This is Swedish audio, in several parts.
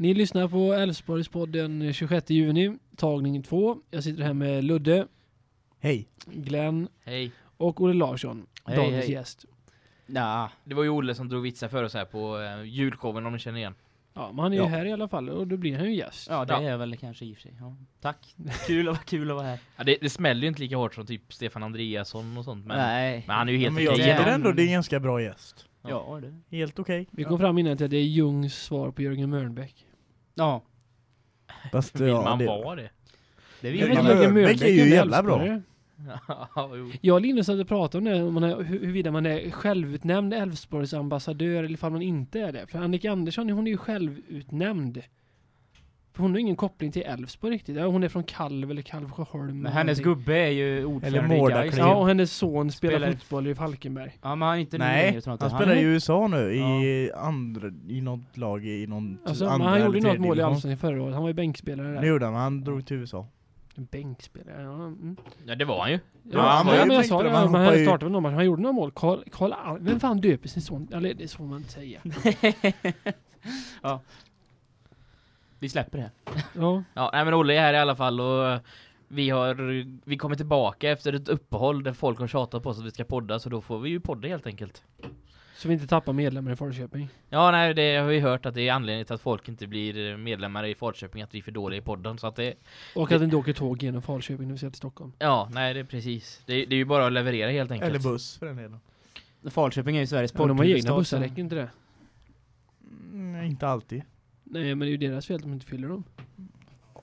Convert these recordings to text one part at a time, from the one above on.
Ni lyssnar på Älvsborgspodden 26 juni, tagning 2. Jag sitter här med Ludde, Hej. Glenn Hej. och Olle Larsson, Hej, dagens hej. gäst. Ja, Det var ju Olle som drog vitsar för oss här på uh, julshowen om ni känner igen. Ja, men han är ju Ja. här i alla fall och då blir han ju gäst. ja det Ja. är väl kanske i och för sig. Ja. Tack. Kul att vara kul att vara här. Ja, det, det smäller ju inte lika hårt som typ Stefan Andreasson och sånt men, Nej. men han är ju helt men jag okej. det är tycker ändå det är en ganska bra gäst. Ja, det. Helt okej. Vi kom fram innan till att det är Jungs svar på Jörgen Mörnbäck. Ja, Fast Vill ja, man det, vara det? det Jag vill man. Jörgen Mörnbäck är ju jävla bra. Ja. Jag och Linus hade pratat om det, om man är, hu- huruvida man är självutnämnd Älvsborgs ambassadör eller ifall man inte är det. För Annika Andersson, hon är ju självutnämnd. Hon har ingen koppling till Älvsborg riktigt. Ja, hon är från Kalv eller Kalvsjöholm. Men hennes gubbe är ju ordförande i. Gais. Ja, och hennes son spelar, Spelar- fotboll i Falkenberg. Ja, men han är inte nu Nej, längre, han inte. spelar i USA nu i andra, i något lag i någon Alltså, men andra han gjorde något mål i. Allsvenskan förra året. Han var ju bänkspelare där. Det gjorde han, han drog till USA. Bänkspelare, ja. Mm. ja, det var han ju. Ja, han var ja, men jag sa det, han han startade väl någon match. Han gjorde några mål. Karl, Karl, vem fan döper sin son? Eller det får man inte säga. Vi släpper det. Ja. Ja, nej, men Olle är här i alla fall och eh, vi har vi kommer tillbaka efter ett uppehåll där folk har tjatat på oss att vi ska podda så då får vi ju podda helt enkelt. Så vi inte tappar medlemmar i Falköping. Ja, nej, det har vi hört att det är anledningen till att folk inte blir medlemmar i Falköping att vi är för dåliga i podden så att det Och att inte åker tåg genom Falköping när vi ska till Stockholm. Ja, nej det är precis. Det, det är ju bara att leverera helt enkelt. Eller buss för den delen. Falköping är ju Sveriges Ja, de har egna bussar, räcker inte det? Mm, inte alltid. Nej men det är ju deras fel att de inte fyller dem.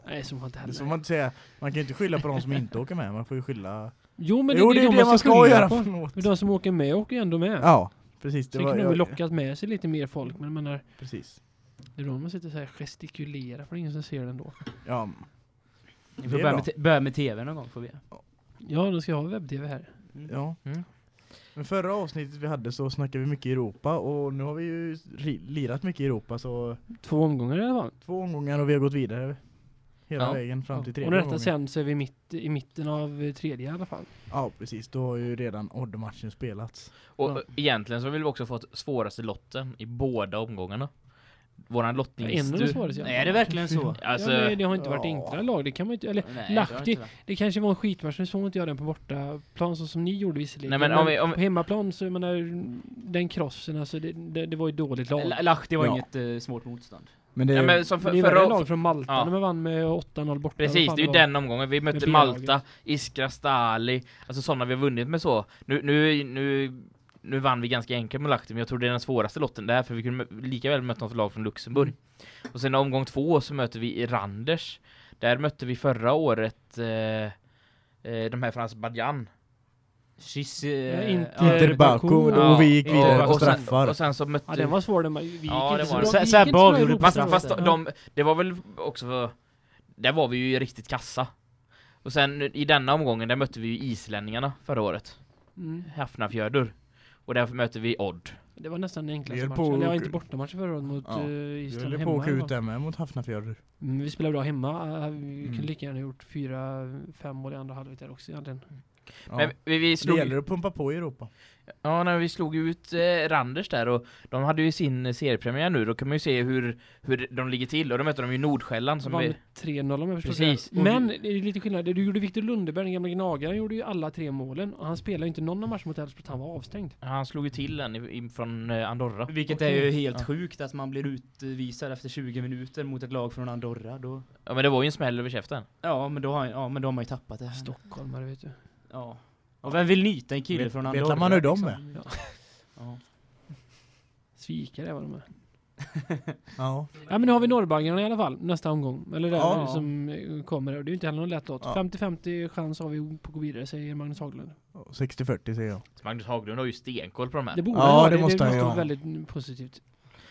Nej så får inte Det heller. får man inte säga. Man kan ju inte skylla på de som inte åker med, man får ju skylla... Jo men jo, det, det är de det man ska göra. på. Förlåt. Men de som åker med åker ju ändå med. Ja, precis. Det Sen kunde de lockat med sig lite mer folk men jag menar, precis. det är då man sitter så här gestikulerar för det ingen som ser det ändå. Ja, Vi Det får är börja med, börja med tv någon gång får vi. Ja, då ska jag ha webb-tv här. ja. Mm. Men förra avsnittet vi hade så snackade vi mycket Europa och nu har vi ju lirat mycket i Europa så Två omgångar i alla fall. två omgångar och vi har gått vidare hela Ja. vägen fram till Och tredje när detta omgången. sen så är vi mitt, i mitten av eh, tredje i alla fall. Ja, precis. Då har ju redan Odd-matchen spelats. Och Ja. egentligen så vill vi också fått svåraste lotten i båda omgångarna. Våran Ja, lottning... en av de svåraste i alla Nej, fall. är det verkligen så? Alltså, ja, men det har inte varit ja. enklare lag, det kan man inte, eller Nej, det Lahti, inte varit. det kanske var en skitmatch, nu såg inte jag den på bortaplan så som ni gjorde visserligen. Nej, men om vi- om På hemmaplan så, jag menar, den krossen, alltså det, det, det var ju dåligt lag. La- Lahti var Ja. inget eh, svårt motstånd. Men det, ja, men som det för, är värre förra... lag från Malta Ja. när man vann med 8-0 borta. Precis, det är ju var. den omgången. Vi mötte. Malta, Iskra Stali, alltså sådana vi har vunnit med så. Nu, nu, nu, nu vann vi ganska enkelt med Lahti, men jag tror det är den svåraste lotten där, för vi kunde lika väl mött något lag från Luxemburg. Och sen omgång två så möter vi i Randers. Där mötte vi förra året eh, eh, de här från Azerbajdzjan. Kyss... Ja, Eh, inte- ja. Och ja. vi gick Ja, vidare på och, sen, straffar. och sen så mötte Ja, den var svår, den vi gick Ja, inte det så var gick Sebbe avgjorde Fast, förra fast de, det var väl också där var vi ju riktigt kassa. Och sen i denna omgången, där mötte vi ju islänningarna förra året. Mm. Hafnarfjörður. Och därför möter vi Odd. Det var nästan den Vi enklaste matchen. Eller ja, inte bortamatchen förra året mot Ja, Vi Island höll hemma. på att åka ut med mot Hafnarfjörður. Mm, vi spelade bra hemma. Eh, Vi kunde Mm. lika gärna gjort fyra, fem mål i andra halvlek där också egentligen. Ja. Men vi, vi det slog, gäller att pumpa på i Europa. ja, när vi slog ut eh, Randers där och de hade ju sin eh, seriepremiär nu, då kan man ju se hur, hur de ligger till. Och då mötte de ju Nordsjälland som är... med 3-0 om jag förstår Precis. det. Men det är lite skillnad. Det du gjorde Viktor Lundeberg, den gamla gnagaren, gjorde ju alla tre målen. Och han spelade ju inte någon av matcherna mot Elfsborg, han var avstängd. Han slog ju till en i, i, från eh, Andorra. Vilket Okej. är ju helt Ja. sjukt att man blir utvisad efter 20 minuter mot ett lag från Andorra. Då, Ja men det var ju en smäll över käften. ja, men då har, ja, men då har man ju tappat det. Stockholmare vet du. Ja. Och vem vill nyta en kille Vet- från vet Andorra? man hur de liksom? är? Ja. Ja. Svikare var de med. Ja. Ja men nu har vi Norrbaggarna i alla fall, nästa omgång. Eller det Ja. som eh, kommer. Och det är ju inte heller någon lätt låt. Ja. 50-50 chans har vi på att gå vidare, säger Magnus Haglund. 60-40 säger jag. Magnus Haglund har ju stenkoll på de här. Det borde Ja, det det, måste han ju vara ha. väldigt positivt.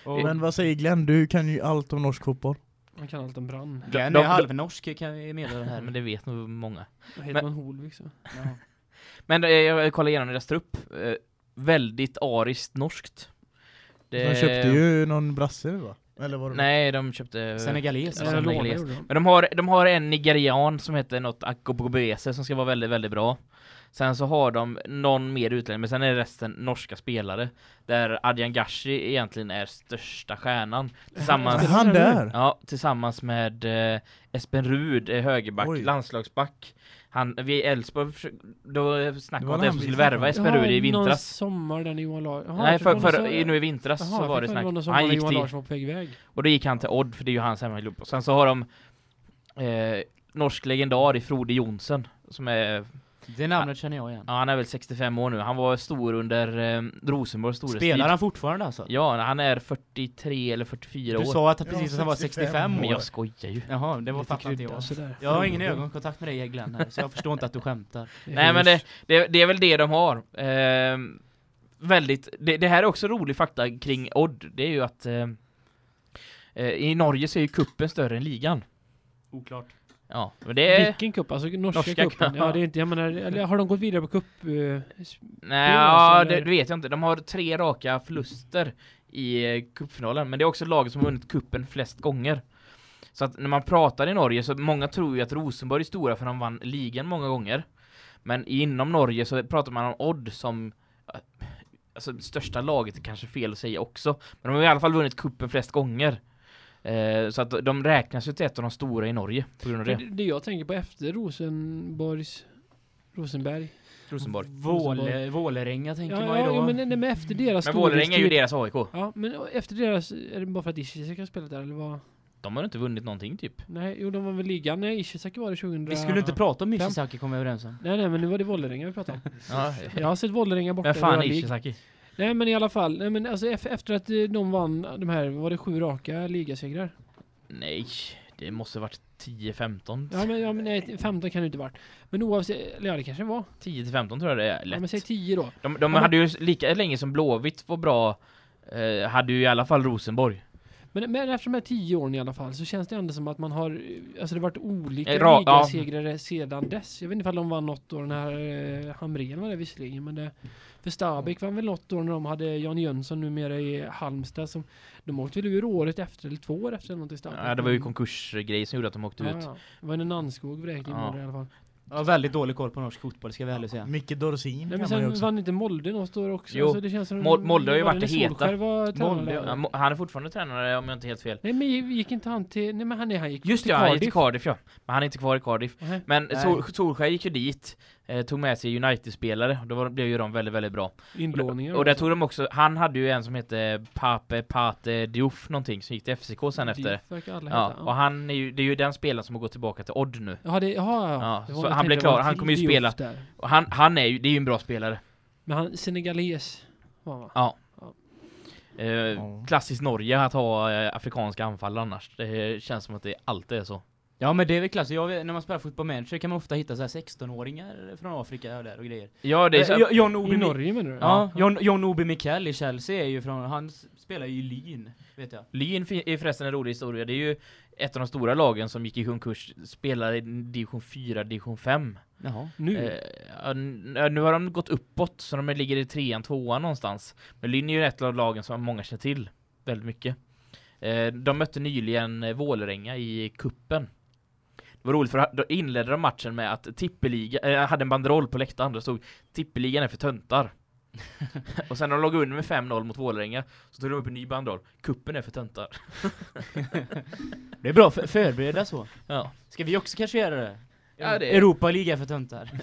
Och Men vad säger Glenn? Du kan ju allt om norsk fotboll. Man kan allt om brand. Glenn de- är halvnorsk kan vi meddela här. Men det vet nog många. Vad heter Men- man Holvik så? Ja. Men eh, jag kollar igenom deras trupp. Eh, väldigt ariskt norskt. Det- De köpte ju någon brasse nu va? Eller var det Nej, de köpte... Senegales. Ja, de. Men de har, de har en nigerian som heter något Akobobese som ska vara väldigt, väldigt bra. Sen så har de någon mer utlänning, men sen är resten norska spelare. Där Adjan Gashi egentligen är största stjärnan. Tillsammans, Är han där? ja, tillsammans med eh, Espen Rud, eh, högerback, Oj. landslagsback. Han, vi i Elfsborg, då snackade var om att vi skulle värva. Espen Rud i Någon vintras. sommar där Johan Larsson. Nej, för, för, nu i vintras så var det snack. Någon sommar Han gick Johan Larsson var på väg och då gick han till Odd, för det är ju hans hemmaklubb. Och sen så har de eh, norsk legendar i Frode Jonsson, som är Det namnet känner jag igen. Ja, han är väl 65 år nu. Han var stor under eh, Rosenborgs storhetstid. Spelar han fortfarande alltså? Ja, han är 43 eller 44 Du år. sa att Ja, precis att han var 65 65 Men år. jag skojar ju. Jaha, det var Lite krydda jag. sådär. Jag har ingen ögonkontakt med dig Glenn här, så jag förstår inte att du skämtar. Nej, men det, det, det är väl det de har. Eh, väldigt, det, det här är också rolig fakta kring Odd. Det är ju att eh, eh, i Norge så är ju kuppen större än ligan. Oklart. Ja, men det är... Vilken cup? Alltså norska, Norska cupen? cup. Ja, det är inte, jag menar, eller har de gått vidare på cup? s- Nej, är ja, alltså, det, det vet jag inte. De har tre raka förluster i eh, cupfinalen, men det är också laget som har vunnit kuppen flest gånger. Så att när man pratar i Norge så många tror ju att Rosenborg är stora för de vann ligan många gånger. Men inom Norge så pratar man om Odd som eh, alltså största laget är kanske fel att säga också. Men de har i alla fall vunnit kuppen flest gånger. Eh, så att de räknas ju till ett av de stora i Norge på grund av det. det, det jag tänker på efter Rosenborgs Rosenberg. Rosenborg. Våle, Vålerenga tänker Ja, man ju då. ja men, nej, men efter deras Men Vålerenga är ju deras AIK. Ja, men efter deras, är det bara för att Ishizaki har spelat där eller vad? De har inte vunnit någonting typ. Nej, jo de var väl ligan när Ishizaki var det 2000 Vi skulle inte prata om Ishizaki kom vi överens om. Nej nej men nu var det Vålerenga vi pratade om. Ja, Jag har sett Vålerenga borta Men i fan League. Ishizaki. Nej men i alla fall, nej men alltså efter att eh, de vann de här, var det sju raka ligasegrar? Nej, det måste varit 10-15. Ja men, ja, men nej, 15 kan det inte varit. Men oavsett, eller ja det kanske var. 10-15 tror jag det är Ja, lätt. men säg 10 då. de de men- hade ju lika länge som Blåvitt var bra, eh, hade ju i alla fall Rosenborg. Men, men efter de här 10 åren i alla fall så känns det ändå som att man har, eh, alltså det har varit olika ra- ja. ligasegrare sedan dess. Jag vet inte ifall de vann något år, den här eh, Hamrén var det visserligen, men det, för Stabæk vann väl något år när de hade Jan Jönsson numera i Halmstad som, de åkte väl ur året efter, eller två år efter eller något i Stabæk. Ja, det var ju konkursgrej som gjorde att de åkte ja, ut. ja. Det var en Nannskog vräkning Ja. i alla fall. Jag har väldigt dålig koll på norsk fotboll, ska vi ärligt säga. Micke Dorsin Nej, men sen vann inte Molde något år också? Jo. Alltså, det känns som Mol- Molde har ju var varit det heta. Molde? Ja, han är fortfarande tränare om jag inte är helt fel. Nej men gick inte han till, nej men han, han gick Just till ja, han gick till Cardiff. Cardiff ja. Men han är inte kvar i Cardiff. Nej. Men Nej. Sol Solskjaer gick ju dit, eh, tog med sig United-spelare, och då var, blev ju de väldigt, väldigt bra. Inlåningar. Och där alltså. tog de också, han hade ju en som hette Pape Pate Diouf någonting som gick till FCK sen efter. Alla Ja, heta. och han är ju, det är ju den spelaren som har gått tillbaka till Odd nu. Ja, det, jaha, ja. Ja, Det så han blev klar. Han kommer ju spela. Där. Och han, han är ju, det är ju en bra spelare. Men han, senegales var han va? Ja. Eh. Klassiskt Norge att ha eh, afrikanska anfall annars. Det känns som att det alltid är så. Ja men det är väl klassiskt, jag vet, när man spelar fotboll manager kan man ofta hitta så här 16-åringar från Afrika och där och grejer. Ja, det är Eh, så, Jo- John I Obi Norge menar du? Ja, John, John Obi Mikel i Chelsea är ju från, han spelar ju i Lyn, vet jag. Lyn är förresten en rolig historia. Det är ju ett av de stora lagen som gick i konkurs, spelar i division 4, division 5. Jaha. Nu? Eh, nu har de gått uppåt, så de ligger i trean, tvåan någonstans. Men Lyn är ju ett av lagen som många känner till väldigt mycket. Eh, de mötte nyligen Vålerenga i kuppen. Det var roligt för då inledde de matchen med att Tippeliga, eh, hade en banderoll på läktaren, där stod Tippeligan är för töntar. och sen när de låg under med 5-0 mot Vålerenga så tog de upp en ny banderoll. Kuppen är för töntar. Det är bra, för, förbereda så. Ja. Ska vi också kanske göra det? Ja, det- Europa Liga för töntar.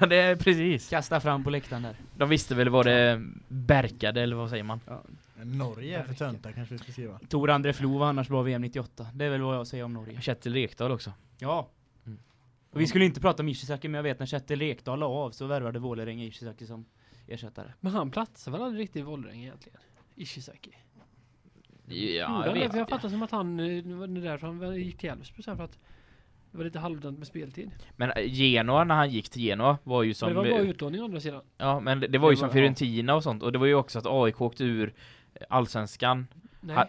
Ja, det är precis. Kasta fram på läktaren där. De visste väl vad det berkade, eller vad säger man? Norge är för töntar kanske vi ska skriva. Tor André Flo var annars bra VM 98. Det är väl vad jag säger om Norge. Kjetil Rekdal också. Ja. Mm. Och vi skulle inte prata om Ishizaki, men jag vet när Kjetil Rekdal la av så värvade Vålerenga Ishizaki som ersättare. Men han platsar väl aldrig riktigt i Vålerenga egentligen? Ishizaki? Ja, jag det? vet jag fattar som att han, eh, det var därför han gick till Elfsborg sen för att det var lite halvdant med speltid. Men eh, Genoa, när han gick till Genoa, var ju som... Men det var bra utlåning å andra sidan. Ja, men det, det var ju Det som var- Fiorentina och sånt. Och det var ju också att AIK åkte ur Allsvenskan. Nej. Ha-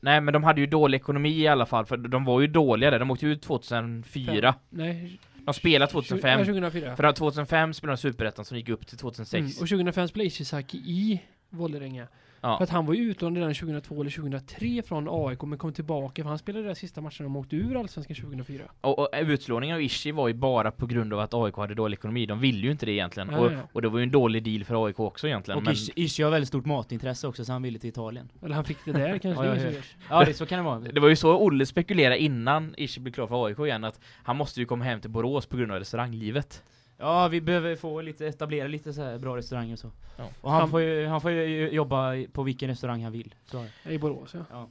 Nej, men de hade ju dålig ekonomi i alla fall, för de var ju dåliga där. De åkte ju 2004. Fem. Nej. De spelade Ja, 2005. 2004. För att 2005 spelade de Superettan som gick upp till 2006. Mm. Och 2005 spelade Ishizaki i Vålerenga. Ja. För att han var ju utlånad redan 2002 eller 2003 från AIK men kom tillbaka för han spelade de sista matcherna de åkte ur Allsvenskan 2004. Och, och utlåningen av Ishi var ju bara på grund av att AIK hade dålig ekonomi. De ville ju inte det egentligen. Nej, och, nej. och det var ju en dålig deal för AIK också egentligen. Och men, Ishi, Ishi har väldigt stort matintresse också så han ville till Italien. Eller han fick det där kanske. Ja, det Ja, det, så kan det vara. det var ju så Olle spekulerade innan Ishi blev klar för AIK igen att han måste ju komma hem till Borås på grund av restauranglivet. Ja, vi behöver få lite, etablera lite så här bra restauranger och så. Ja. Och han, Han- får ju, han får ju jobba på vilken restaurang han vill. Så. I Borås ja. Ja.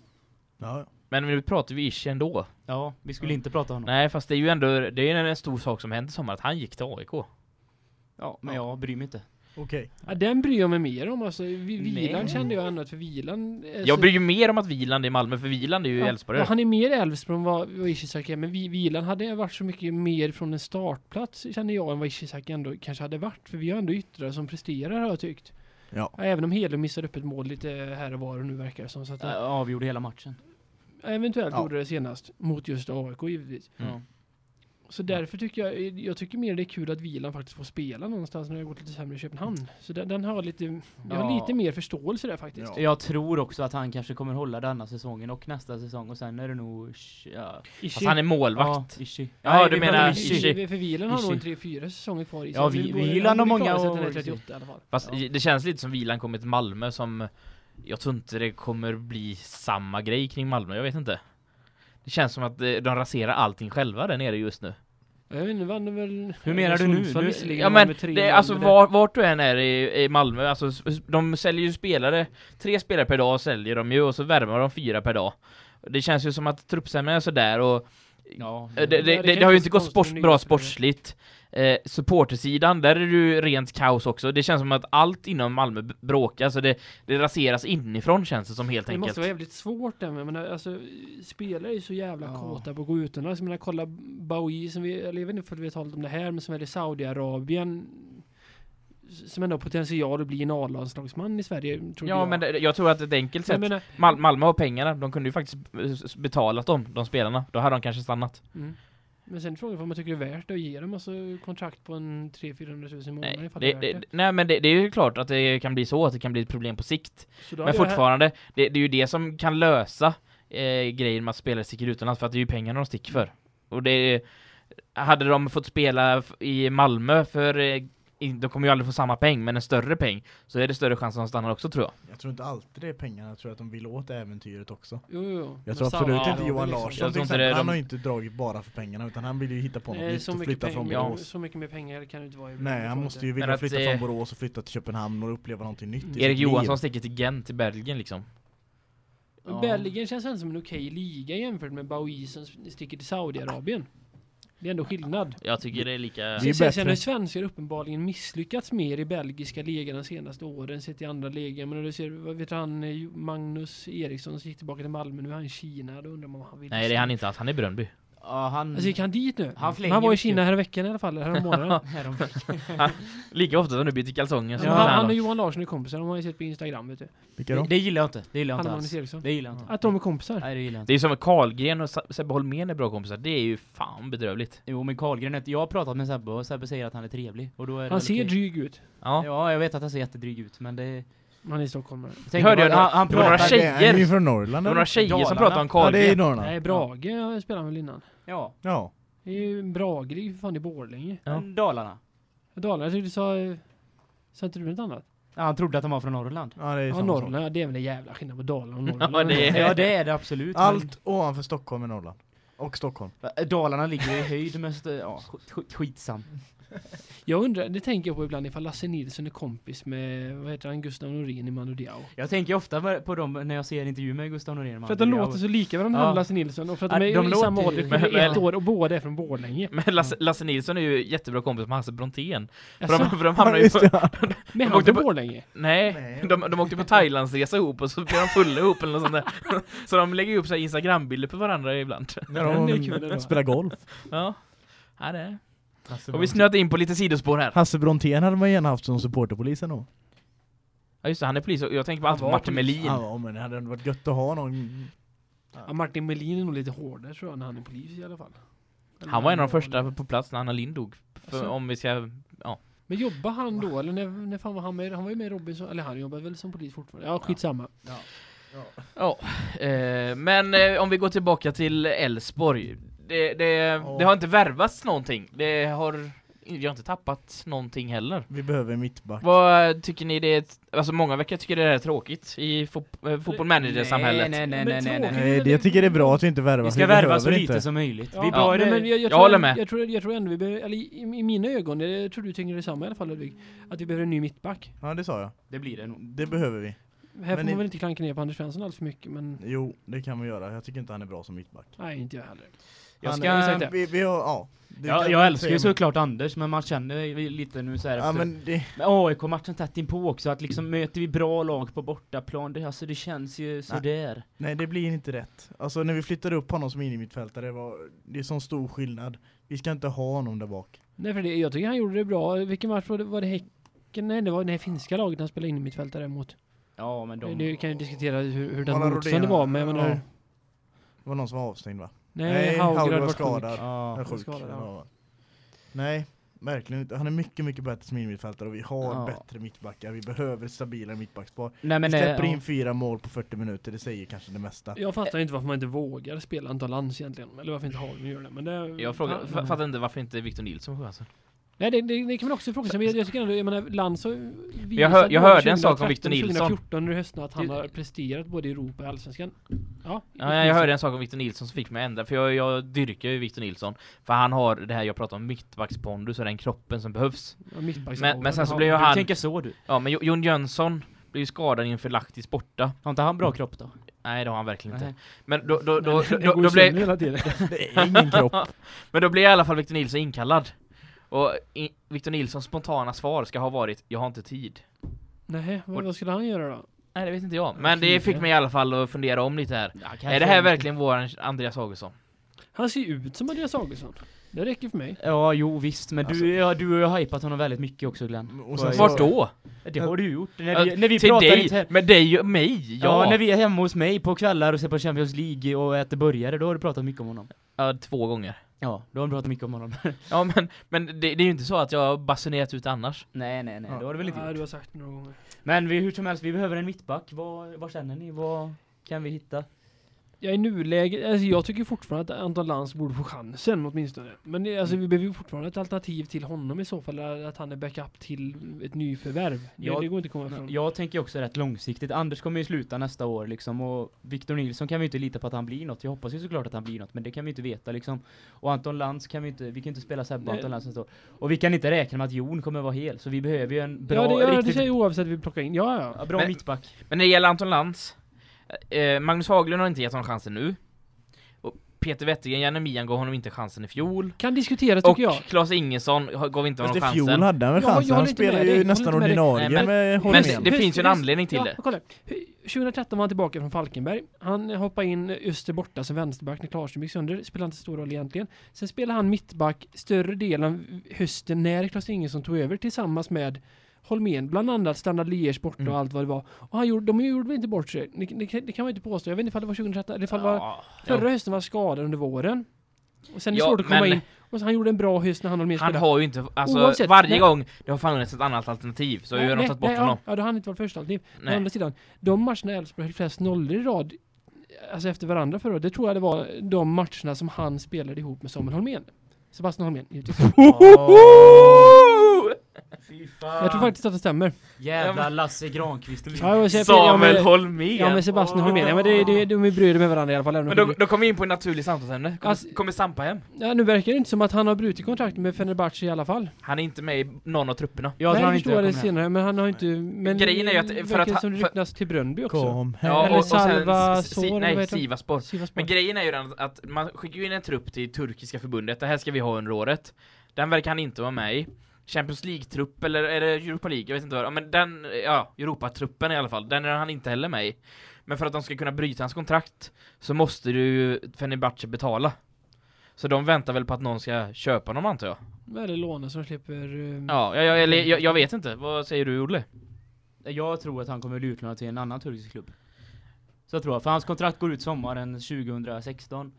Ja, Men nu pratar vi Ishi ändå. ja, vi skulle inte prata om honom. Nej, fast det är ju ändå det är en stor sak som hände i sommar att han gick till AIK. Ja, men jag bryr mig inte. Okej. ja. Den bryr jag mig mer om alltså. Vi- Vilan kände jag ändå att för Vilan... är Jag bryr ju mer om att Wieland är i Malmö, för Wieland är ju Elfsborg. ja, han är mer Elfsborg än vad, vad Ishizaki är, men Vi- Vilan hade varit så mycket mer från en startplats känner jag än vad Ishizaki ändå kanske hade varit. För vi har ändå yttrare som presterar har jag tyckt. Ja. Ja, även om Hedlund missade upp ett mål lite här och var och nu verkar det som. Så att, Äh, avgjorde hela matchen. Eventuellt Ja. gjorde det senast mot just AIK givetvis. Mm. Ja. Så därför tycker jag, jag tycker mer det är kul att Vilan faktiskt får spela någonstans när det har gått lite sämre i Köpenhamn. Så den, den har jag lite, jag har Ja. lite mer förståelse där faktiskt. Ja. Jag tror också att han kanske kommer hålla denna säsongen och nästa säsong och sen är det nog... Ja, Fast han är målvakt. Ja, Ishi. Ja, Nej, du menar Ishi. Ishi. För Vilan har nog Ishi. en tre, fyra säsonger kvar i sig. Ja, vi- han har många år i sig. 38 i alla fall. Fast Ja. det känns lite som Wieland kommer till Malmö som jag tror inte det kommer bli samma grej kring Malmö, jag vet inte. Det känns som att eh, de raserar allting själva där nere just nu. Jag vet inte, vann väl... Hur menar du nu? Nu- Ja men det, alltså var, vart du än är i, i Malmö, alltså de säljer ju spelare, tre spelare per dag säljer de ju och så värvar de fyra per dag. Det känns ju som att truppstämningen är sådär och Ja, Det, det, det har ju inte gått sport, bra sportsligt. Eh, supportersidan, där är det ju rent kaos också. Det känns som att allt inom Malmö bråkar, så det, det raseras inifrån känns det som helt Det enkelt. måste vara jävligt svårt där med, jag menar, alltså spelare är ju så jävla Ja. kåta på att gå utomlands. Jag menar kolla Baui som vi, eller jag vet inte om vi har talat om det här, men som är i Saudiarabien. Som ändå har potential att bli en A-landslagsman i Sverige, tror Ja jag. men det, jag tror att ett enkelt sätt, menar, Mal Malmö har pengarna, de kunde ju faktiskt betalat dem, de spelarna. Då hade de kanske stannat. mm. Men sen är frågan om man tycker det är värt att ge dem alltså kontrakt på en 300-400 tusen i månaden Nej, ifall det, är det, värt det. nej men det, det är ju klart att det kan bli så, att det kan bli ett problem på sikt. Men fortfarande, det, det är ju det som kan lösa eh, grejen med att spelare sticker utomlands, för att det är ju pengarna de sticker för. Och det är, hade de fått spela i Malmö för, eh, de kommer ju aldrig få samma peng, men en större peng, så är det större chans att de stannar också tror jag. Jag tror inte alltid det är pengarna, jag tror att de vill åt äventyret också. Jo, jo. Jag tror absolut inte Johan liksom. Larsson till inte exempel, är han de- har ju inte dragit bara för pengarna utan han vill ju hitta på något nytt och flytta från Borås. så mycket mer pengar kan det inte vara. Nej, han måste ju vilja flytta eh, från Borås och flytta till Köpenhamn och uppleva någonting nytt Erik. Johansson sticker till Gent i Belgien liksom. Ja. Belgien känns ändå som en okej liga jämfört med Baui som sticker till Saudiarabien. Det är ändå skillnad. Jag tycker det är lika... Det är Sen, har svenskar uppenbarligen misslyckats mer i belgiska ligan de senaste åren sett i andra ligan. Men när du ser, vad vet han, Magnus Eriksson som gick tillbaka till Malmö, nu är han i Kina, då undrar man vad han vill. Nej det är han inte alls, han är i Brönnby. Ja, han... Alltså gick han dit nu? Han Han, han var i. Kina här veckan i alla fall, här månaden. Härom- Lika ofta som du byter kalsonger ja, han, han han och Johan Larsson är kompisar, de har ju sett på Instagram vet du. Vilka då? det, det gillar jag inte. Det gillar jag Han inte alls. Eriksson. Det gillar jag inte. Att de är kompisar. Nej, det gillar jag Det inte. är som Karlgren och Sebbe Holmén är bra kompisar, det är ju fan bedrövligt. Jo, men Karlgren, jag har pratat med Sebbe och Sebbe säger att han är trevlig. Och då är det Han ser okej. dryg ut. Ja. Ja, jag vet att han ser jättedryg ut, men det... Han är stockholmare. Tänk hörde jag han, han det var några pratar... tjejer. Han är ju från Norrland Det var några tjejer som Dalarna. pratade om Ja, det är i Karlgren. Norrland. Nej, Brage spelade han väl innan. Ja, Ja. Det är ju Brage, det är ju fan i Borlänge. Ja. men Dalarna. Dalarna, jag du sa... eh, Sa inte du något annat? Ja, han trodde att han var från Norrland. Ja, det är Ja, samma. Norrland, ja, det är väl en jävla skillnad på Dalarna och Ja, Norrland. det är- Ja, det är det absolut. Allt ovanför Stockholm är Norrland. Och Stockholm. Men Dalarna ligger i höjd med... st- Ja, skit- skitsam. Jag undrar, det tänker jag på ibland ifall Lasse Nilsson är kompis med, vad heter han, Gustav Norén i Manu Diao. Jag tänker ofta på dem när jag ser en intervju med Gustav Norén. För att de låter så lika varandra, Ja. och Lasse Nilsson, och för att Ja, de är de i samma ålder, Men- ett år, och båda är från Borlänge. Men Lasse, Lasse Nilsson är ju jättebra kompis med Hasse Brontén. För Alltså, de, för de hamnar ju på, det. men de han åkte från på- Borlänge? Nej, Nej. de, de åkte på Thailandsresa ihop och så blev de fulla ihop eller något sånt där. Så de lägger ju upp så här Instagrambilder på varandra ibland. Kul de spelar golf. Ja. Ja, det är. Och vi snöat in på lite sidospår här. Hasse Brontén hade man gärna haft som supporterpolis ändå. Ja just det, han är polis jag tänker på var Martin polis. Melin. Ja, men det hade varit gött att ha någon... Ja, Martin Melin är nog lite hårdare tror jag, när han är polis i alla fall. Eller Han var en av de första på plats när Anna Lind dog. För Alltså. om vi ska, ja. Men jobbar han då? Eller när, när fan var han med? Han var ju med i Robinson. Eller han jobbar väl som polis fortfarande? Ja, skitsamma. Ja, eh, men eh, om vi går tillbaka till Elfsborg. Det, det, det har inte värvats någonting. Det har, vi har inte tappat någonting heller. Vi behöver mittback. Vad tycker ni det är, alltså många verkar tycka det är tråkigt i fot, eh, fotboll manager-samhället. Nej, nej, nej, nej, nej. Nej, det, jag tycker det är bra att vi inte värvar. Vi ska värva behöver så lite inte. som möjligt. Ja, Vi är bra men, jag, jag, Jag håller med. Jag tror, jag tror ändå vi behöver, eller i, i mina ögon, jag tror du tänker detsamma i alla fall Ludvig, att vi behöver en ny mittback. Ja, det sa jag. Det blir det nog. Det behöver vi. Här får man väl inte klanka ner på Anders Svensson allt för mycket, men Jo, det kan vi göra. Jag tycker inte han är bra som mittback. nej, inte jag heller. Jag Han ska- det. vi, vi har, ja. Ja, jag älskar ju såklart Anders, men man känner lite nu så här men- Ja, efter. men det, AIK-matchen tätt inpå också, att liksom möter vi bra lag på bortaplan, det, alltså det känns ju sådär. nej, det blir inte rätt. Alltså när vi flyttade upp honom som innermittfältare, det var det är sån stor skillnad. Vi ska inte ha honom där bak. Nej, för det, jag tycker han gjorde det bra. Vilken match var det? Var det Häcken? Nej, det var det finska laget han spelade in i mittfältare mot. Ja, men de... Det kan ju diskutera hur, hur den motstånd det var, men jag menar... Det var någon som var avstängd va? Nej, Hauger Hauger var var skadad. Ja. är sjuk. skadad, ja. Nej, verkligen inte. Han är mycket, mycket bättre som innermittfältare och vi har Ja. bättre mittbackar. Vi behöver stabila mittbackspar. Nej men vi det, släpper ja. in fyra mål på 40 minuter, det säger kanske det mesta. Jag fattar inte varför man inte vågar spela Anton Lantz egentligen. Eller varför inte Hagen gör det. Men det... Jag frågar, fattar inte varför inte Victor Nilsson får chansen. Nej, det, det, det kan man också fråga sig. Men jag, jag tycker ändå, jag menar, har visat jag hör- jag hörde en sak om 2013 Victor Nilsson. 2014 under hösten att han har presterat både i Europa och Allsvenskan. Ja, Ja, jag hörde en sak om Victor Nilsson som fick mig ända, för jag, jag dyrkar ju Victor Nilsson. För han har det här jag pratade om, mittbackspondus och den kroppen som behövs. Ja, Men- men sen så blir ju Du han- tänker så du. Ja, men Jo- Jon Jönsson blev ju skadad inför Lahtis borta. Har inte han bra kropp då? Nej, det har han verkligen inte. Nej. Men då, då, då, då, då, då, blev, hela tiden. Det är ingen kropp. men då blev i alla fall Victor Nilsson inkallad. Och Victor Nilssons spontana svar ska ha varit, jag har inte tid. Nej, vad, vad skulle han göra då? Nej, det vet inte jag. Ja, Men det fick mig i alla fall att fundera om lite här. Ja, Är det här verkligen våran Andreas Augustsson? Han ser ju ut som Andreas Augustsson. Det räcker för mig. Ja, jo visst, men Alltså- du, ja, du har hypat honom väldigt mycket också Glenn. Och sen Vart då? Det har du gjort. När Ja, vi, när vi Till pratar dig? inte Med dig och mig? Ja. Ja! när vi är hemma hos mig på kvällar och ser på Champions League och äter burgare, då har du pratat mycket om honom. Ja, två gånger. Ja, då har du pratat mycket om honom. Ja, men, men det, det är ju inte så att jag har basunerat ut annars. nej, nej, nej, Ja. det har du väl inte Ja, gjort. du har sagt det några gånger. Men vi, hur som helst, vi behöver en mittback. Vad, vad känner ni? Vad kan vi hitta? Ja, i nuläget, alltså jag tycker fortfarande att Anton Lantz borde få chansen åtminstone. Men det, alltså, vi behöver ju fortfarande ett alternativ till honom i så fall, att han är backup till ett nyförvärv. Det, Ja, det går inte att komma ifrån. Jag tänker också rätt långsiktigt. Anders kommer ju sluta nästa år liksom och Victor Nilsson kan vi inte lita på att han blir något. Jag hoppas ju såklart att han blir något, men det kan vi inte veta liksom. Och Anton Lantz kan vi inte, vi kan inte spela Sebbe. Anton Lantz nästa år. Och vi kan inte räkna med att Jon kommer vara hel, så vi behöver ju en bra, ja, det, ja, det riktigt säger jag oavsett vi plockar in. Ja, ja. ja, bra Men- mittback. Men när det gäller Anton Lantz, eh, Magnus Haglund har inte gett honom chansen nu. Och Peter Wettergren, Janne Mian gav honom inte chansen i fjol. Kan diskuteras Och tycker jag. Claes Ingesson gav inte Fast honom i fjol chansen. hade han väl Ja, chansen? håller Han spelar dig. ju nästan ordinarie Nej, med Men Holmén. det, det finns ju en anledning till ja, det. Kolla. 2013 var han tillbaka från Falkenberg. Han hoppade in Öster borta som vänsterback när Klarström gick sönder. Spelade inte stor roll egentligen. Sen spelade han mittback större delen av hösten när Klas Ingesson tog över tillsammans med Holmén, bland annat Standard Liège borta Mm. och allt vad det var. Och han gjorde, de gjorde väl inte bort sig. Det, det, det kan man inte påstå. Jag vet inte ifall det var 2013 eller ifall det var förra ja. hösten var skadad under våren. Och sen är det Ja, svårt att komma men- in. Och så han gjorde en bra höst när han Holmén Han spelade. har ju inte, alltså Oavsett, varje nej. gång det har funnits ett annat alternativ så har ju de tagit bort nej, honom. Ja, ja, då har han inte varit första alternativ. Å Nej. andra sidan, de matcherna Elfsborg höll flest nollor i rad, alltså efter varandra förra året, det tror jag det var de matcherna som han spelade ihop med Samuel Holmén. Sebastian Holmén, givetvis. Jag tror faktiskt att det stämmer. Jävla Lasse Granqvist. Ja, jag säger fel, ja, Samuel men- Holmén! Ja, men Sebastian Holmén, ja, men det, det, de är bröder med varandra i alla fall. Men de- då, då kommer vi in på ett naturligt samtalsämne. Kommer, Alltså- kommer Sampa hem? Ja, nu verkar det inte som att han har brutit kontraktet med Fenerbahce i alla fall. Han är inte med i någon av trupperna. Jag Nej, tror han det inte förstår jag det senare, men han har inte... Men Grejen är ju att- för att han- som det för- ryktas till Brönnby också. Kom hem. Ja, och, eller vad Nej? Sivaspor. Men grejen är ju den att man skickar in en trupp till turkiska förbundet, det här ska vi ha under året. Den verkar han inte vara med i. Champions League-trupp, eller är det Europa League? Jag vet inte vad. Men den, ja, Europatruppen i alla fall, den är han inte heller med i. Men för att de ska kunna bryta hans kontrakt så måste ju Fenerbahce betala. Så de väntar väl på att någon ska köpa honom antar jag. Eller låna så de slipper... eh, Ja, jag, jag, eller, jag, jag vet inte. Vad säger du Olle? Jag tror att han kommer bli utlånad till en annan turkisk klubb. Så tror jag, för hans kontrakt går ut sommaren 2016.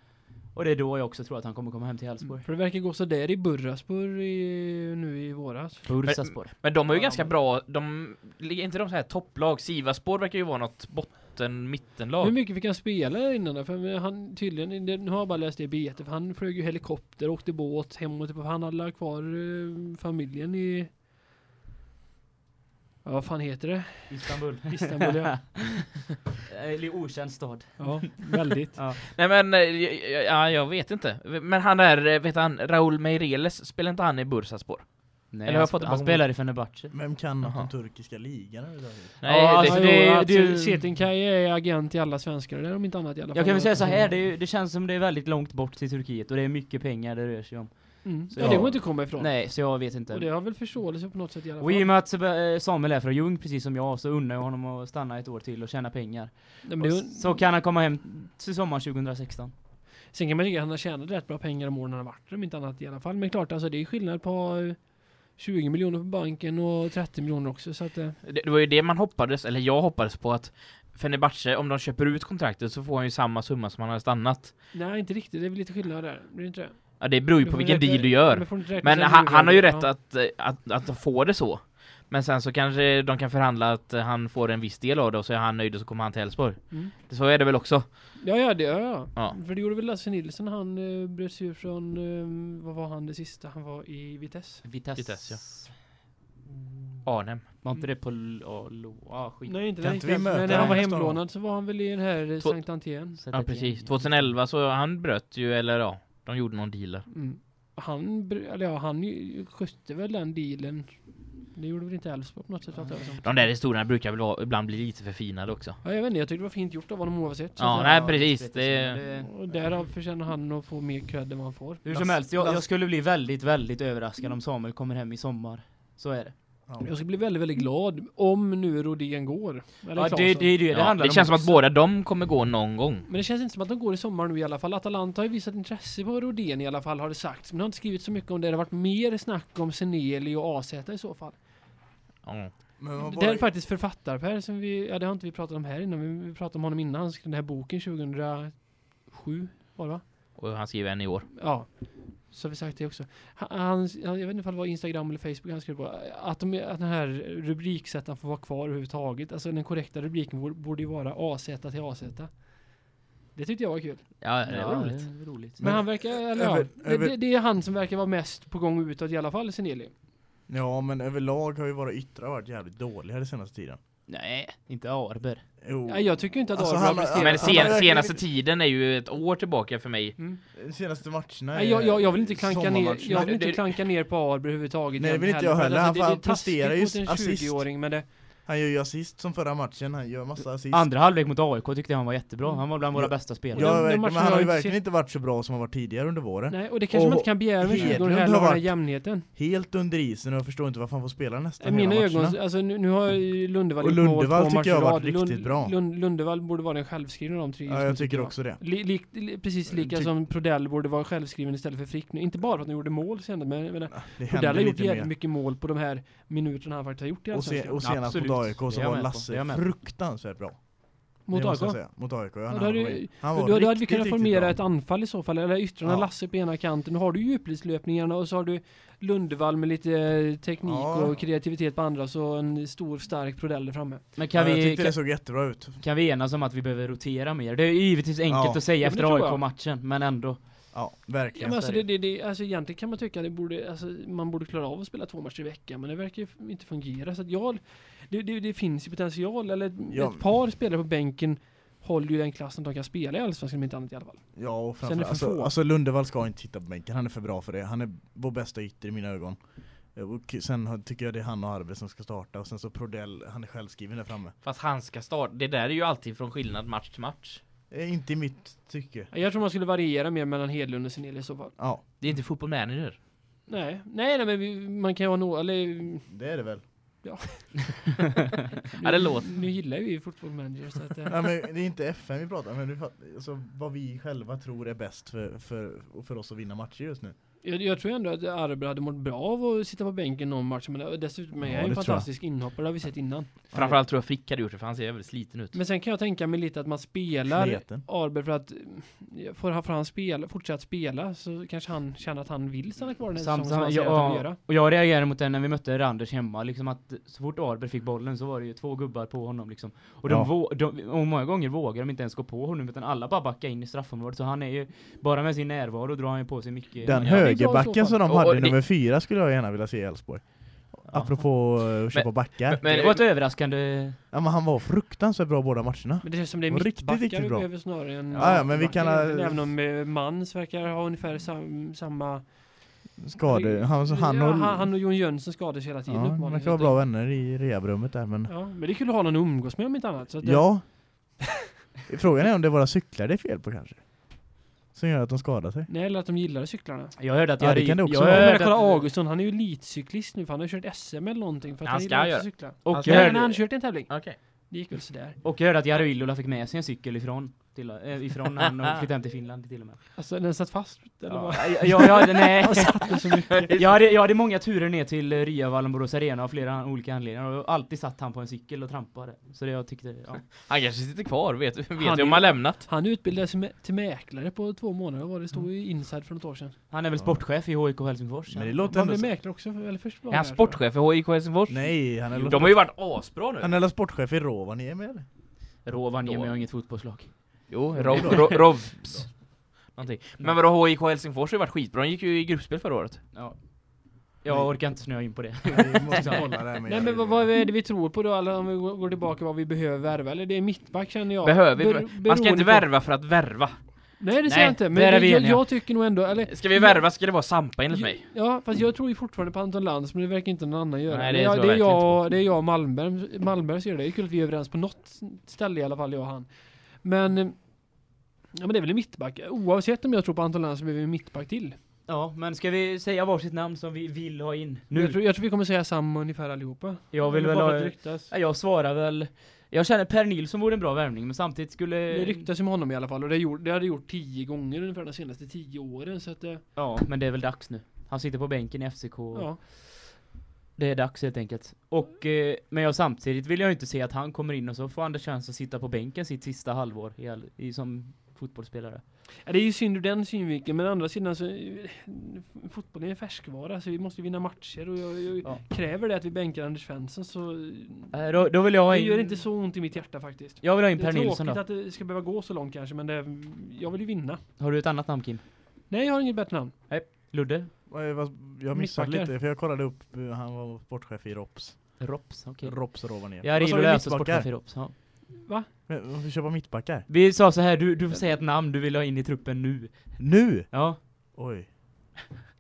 Och det är då jag också tror att han kommer komma hem till Elfsborg. För det verkar gå så där i Burraspor i, nu i våras. Bursaspor. Men de är ju Ja, ganska men- bra, de ligger inte de så här topplag. Sivaspor verkar ju vara något botten mittenlag. Hur mycket fick han spela innan då? För han tydligen, nu har jag bara läst det i BT, för han flög ju helikopter, åkte båt hem och tillbaka. Han hade kvar eh, familjen i... Ja, vad fan heter det? Istanbul. Istanbul, ja. Eller okänd stad. Ja, väldigt. Nej men, eh, ja, jag vet inte. Men han där, eh, vet han, Raul Meireles, spelar inte han i Bursaspor? Nej, Eller har jag han, fått det sp- han spelar i Fenerbahce. Vem kan något om turkiska ligan överhuvudtaget? Nej, Ja, det, alltså, Ja, det- att det- Setinkaj är agent i alla svenskar, det är de inte annat i alla fall. Jag kan väl säga så här, det, är, det känns som det är väldigt långt bort till Turkiet och det är mycket pengar det rör sig om. Mm. Så Ja, det går inte att komma ifrån. Nej, så jag vet Och inte. det har väl förståelse på något sätt i alla fall. Och i och med att eh, Samuel är från Ljung precis som jag så unnar jag honom att stanna ett år till och tjäna pengar. Nej, det Och ju- så kan han komma hem till sommaren 2016. Sen kan man tycka att han har tjänat rätt bra pengar om åren han har varit om inte annat i alla fall. Men klart, alltså det är skillnad på eh, 20 miljoner på banken och 30 miljoner också, så att... eh, det, det var ju det man hoppades, eller jag hoppades på att Fenerbahce, om de köper ut kontraktet så får han ju samma summa som han hade stannat. Nej, inte riktigt. Det är väl lite skillnad där. Blir det inte det? Ja, det beror ju på vilken räkna- deal du gör. Men, han, han har ju ja. rätt att, eh, att, att få det så. Men sen så kanske de kan förhandla att eh, han får en viss del av det och så är han nöjd och så kommer han till Elfsborg. Mm. Så är det väl också? Ja, ja, det ja, ja. Ja. För det gjorde väl Lasse Nilsson, han uh, bröt sig ur från, eh, vad var han det sista? Han var i Vitesse. Vitesse. Vitesse, Arnhem. Var inte det på L- ja, Lo... Ja, skit. Nej, inte vi men när han var hemlånad så var han väl i den här eh, Sankt Antien. Ja precis. gäng. 2011 så han bröt ju, eller ja, de gjorde någon deal. Mm. Han, eller ja, han ju- skötte väl den dealen. Det gjorde väl inte Elfsborg på något sätt? som. De där historierna brukar väl vara, ibland bli lite förfinade också. Ja, jag vet inte, jag tyckte det var fint gjort av honom oavsett. Ja, nej Ja, precis. Det, det- Och därav förtjänar han att få mer cred än vad han får. Hur som helst, jag, jag skulle bli väldigt, väldigt överraskad om Samuel kommer hem i sommar. Så är det. Ja. Jag ska bli väldigt, väldigt glad om nu Rodén går. Eller Ja, det, det är det det ja, det känns som att båda de kommer gå någon gång. Men det känns inte som att de går i sommar nu i alla fall. Atalanta har ju visat intresse på Rodén i alla fall har det sagts. Men det har inte skrivit så mycket om det. Det har varit mer snack om Seneli och AZ i så fall. Ja. Men vad Det är faktiskt författar-Per som vi, ja det har inte vi pratat om här innan, men vi pratade om honom innan. Han skrev den här boken 2007, var det va? Och han skriver en i år. Ja. Så har vi sagt det också. Han, han, jag vet inte om det var Instagram eller Facebook han skrev på. Att, de, att den här rubriksättaren får vara kvar överhuvudtaget. Alltså den korrekta rubriken borde, borde ju vara AZ till AZ. Det tyckte jag var kul. Ja, det var roligt. det är roligt. Men han verkar, eller ja, över- det, över- det, det är han som verkar vara mest på gång utåt i alla fall, Seneli. ja men överlag har ju våra yttrar varit jävligt dåliga den senaste tiden. Nej, inte Arber. Jo. Ja, jag tycker inte att Alltså, Arber har han- presterat. Men sen, har senaste tiden är ju ett år tillbaka för mig. Mm. De senaste matcherna Nej, jag, jag, jag vill inte klanka ner, jag vill inte klanka ner på Arber överhuvudtaget. Nej, det vill inte jag heller. att Han- det, det är han taskigt presterar ju mot en assist. 20-åring, men det, Han gör ju assist som förra matchen, han gör massa assist. Andra halvlek mot AIK tyckte jag han var jättebra. Han var bland våra Ja. bästa spelare. Ja, verkligen, men han har ju verkligen inte varit så bra som han var tidigare under våren. nej, och det kanske man Och inte kan begära med en 20-åring Hedlund heller, den här varit- jämnheten. Helt under isen och jag förstår inte varför han får spela nästan mina hela ögon, alltså nu, nu har ju Lundevall Och Lundevall tycker jag har varit riktigt bra. Lund, Lundevall borde vara den självskrivna av de tre. Ja, jag tycker också det. Li, li, li, precis lika Ty- som Prodell borde vara självskriven istället för Frick nu. Inte bara för att han gjorde mål senare, men Prodell har gjort lite jävligt mer. mycket mål på de här minuterna han faktiskt har gjort i Allsvenskan. och senast mot AIK så var Lasse fruktansvärt bra. Mot AIK? Mot AIK, ja. Han var in. han då, var då hade vi kunnat formera ett anfall i så fall, eller yttrarna Ja. Lasse på ena kanten. Nu har du djupledslöpningarna och så har du Lundevall med lite eh, teknik Ja. och kreativitet på andra, så en stor stark Prodell framme. Men kan ja, jag vi, tyckte kan, det såg jättebra ut. kan vi enas om att vi behöver rotera mer? Det är ju givetvis enkelt Ja. att säga efter. AIK-matchen, men ändå. Ja, Ja, verkligen. men alltså, det, det, det, alltså egentligen kan man tycka att det borde, alltså, man borde klara av att spela två matcher i veckan, men det verkar ju inte fungera. Så att jag, det, det, det finns ju potential, eller ett, Ja. ett par spelare på bänken håller ju den klassen att de kan spela i Allsvenskan, om inte annat i alla fall. Ja, och framförallt, för alltså, alltså Lundevall ska inte sitta på bänken, han är för bra för det. Han är vår bästa ytter i mina ögon. Och sen tycker jag det är han och Arve som ska starta och sen så Prodell, han är självskriven där framme. Fast han ska starta. Det där är ju alltid från skillnad match till match. Eh, Inte i mitt tycke. Jag tror man skulle variera mer mellan Hedlund och Seneli i så fall. Ja, Det är inte fotboll manager. Nej, nej, nej men vi, man kan ju ha några, eller det är det väl. Ja, det låter. Nu gillar ju vi fotbollmanager så att, eh, Ja, men det är inte FN vi pratar om, men alltså, vad vi själva tror är bäst för, för, för oss att vinna matcher just nu. Jag, jag tror ändå att Arber hade mått bra av att sitta på bänken någon match. Men dessutom är Ja, han en tror jag. fantastisk inhoppare, det har vi sett innan. Framförallt tror jag Frick hade gjort det för han ser väldigt sliten ut. Men sen kan jag tänka mig lite att man spelar Sleten. Arber för att får han, får han spela, fortsätta spela så kanske han känner att han vill stanna kvar den här Samt, säsongen som han ja, säger att han vill göra. och jag reagerade mot det när vi mötte Randers hemma, liksom att så fort Arber fick bollen så var det ju två gubbar på honom liksom. Och, de Ja. vå- de, och många gånger vågar de inte ens gå på honom utan alla bara backar in i straffområdet så han är ju, bara med sin närvaro drar han ju på sig mycket. Den Ja, högerbacken som de hade Och det- nummer fyra skulle jag gärna vilja se i Elfsborg. Apropå uh, att köpa backar. Men, det var ett överraskande... Ja men han var fruktansvärt bra båda matcherna. Men det känns som det är Och riktigt, mittbackar riktigt vi bra. behöver snarare än Ja, ja, men vi kan Även om eh, Mans verkar ha ungefär sam, samma... Skador. Han, han, ja, och, han, han och Jon Jönsson skadas hela tiden ja, de verkar vara bra vänner i rehabrummet där men... Ja, men det är kul att ha någon att umgås med om inte annat. Så att det- Ja. Frågan är om det är våra cyklar det är fel på kanske. Som gör att de skadar sig. Nej, eller att de gillar cyklarna. Jag hörde att Ja, jag det kan det också jag vara. Hörde kolla att- Augustsson, han är ju elitcyklist nu för han har kört SM eller någonting för att Han han, ska gillar göra. cykla. Och Han jag ska Nej, men han har kört en tävling. Okej. Det gick väl sådär. Och jag hörde att Jari Villola fick med sig en cykel ifrån, till, äh, ifrån han och flyttade hem till Finland till och med. Alltså den satt fast, eller vad? Ja, ja, ja, nej. Jag hade, jag hade många turer ner till Ria Wallenborås Arena av flera olika anledningar och alltid satt han på en cykel och trampade. Så det jag tyckte, ja. Han kanske sitter kvar, vet, vet Han om han lämnat. Han utbildade sig till mäklare på två månader, vad det stod i Inside för något år sedan. Han är väl sportchef i HIK Helsingfors? Men det ja. låter Han blev så... mäklare också, eller först var Är han sportchef i HIK Helsingfors? Nej, han är, De har ju varit asbra nu. han är sportchef i Rovaniemi eller? Rovaniemi har inget fotbollslag. Jo, Rov, Rov, Rovs. Någonting. Men vadå, HIK Helsingfors har ju varit skitbra. De gick ju i gruppspel förra året. Ja. Jag orkar inte snöa in på det. Nej men vad, vad är det vi tror på då, eller om vi går tillbaka vad vi behöver värva? Eller det är mittback känner jag. Behöver vi? Ber- Man ska inte värva för att värva. Nej det säger jag inte, men jag, jag tycker nog ändå, eller Ska vi värva ska det vara Sampa enligt mig. Ja, fast jag tror ju fortfarande på Anton Lantz, men det verkar inte någon annan göra. Nej, det tror det, är jag jag, det är jag och Malmberg, Malmberg som gör det. Det är kul att vi är överens på något ställe i alla fall, jag och han. Men, eh, ja men det är väl en mittback. Oavsett om jag tror på Anton Lantz så behöver vi en mittback till. Ja, men ska vi säga varsitt namn som vi vill ha in? Nu. Jag, tror, jag tror vi kommer säga samma ungefär allihopa. Jag vill väl ha- det. Ja, Jag svarar väl... Jag känner Per Nilsson vore en bra värvning, men samtidigt skulle... Det ryktas ju med honom i alla fall och det, gjort, det hade gjort tio gånger ungefär de senaste tio åren så att eh, Ja, men det är väl dags nu. Han sitter på bänken i FCK. ja. Det är dags helt enkelt. Och, eh, men jag samtidigt vill jag inte se att han kommer in och så får Anders chans att sitta på bänken sitt sista halvår i, i, som fotbollsspelare. ja. Det är ju synd ur den synvinkeln men å andra sidan så fotbollen är en färskvara så vi måste vinna matcher och jag, jag Ja. kräver det att vi bänkar Anders Svensson så Eh, då, då vill jag det in... gör inte så ont i mitt hjärta faktiskt. Jag vill ha in Det är Per Nilsson tråkigt då. att det ska behöva gå så långt kanske men det, jag vill ju vinna. Har du ett annat namn Kim? Nej jag har inget bättre namn. Ludde? Vad- Jag missade lite för jag kollade upp, eh, han var sportchef i Rops. Rops, okej. Rops Rovaniemi. Jag läsa mittbackar? sportchef i Rops, ja. Men, Vi köpa mittbackar? Vi sa så här, du, du får säga ett namn du vill ha in i truppen nu. Nu? Ja. Oj.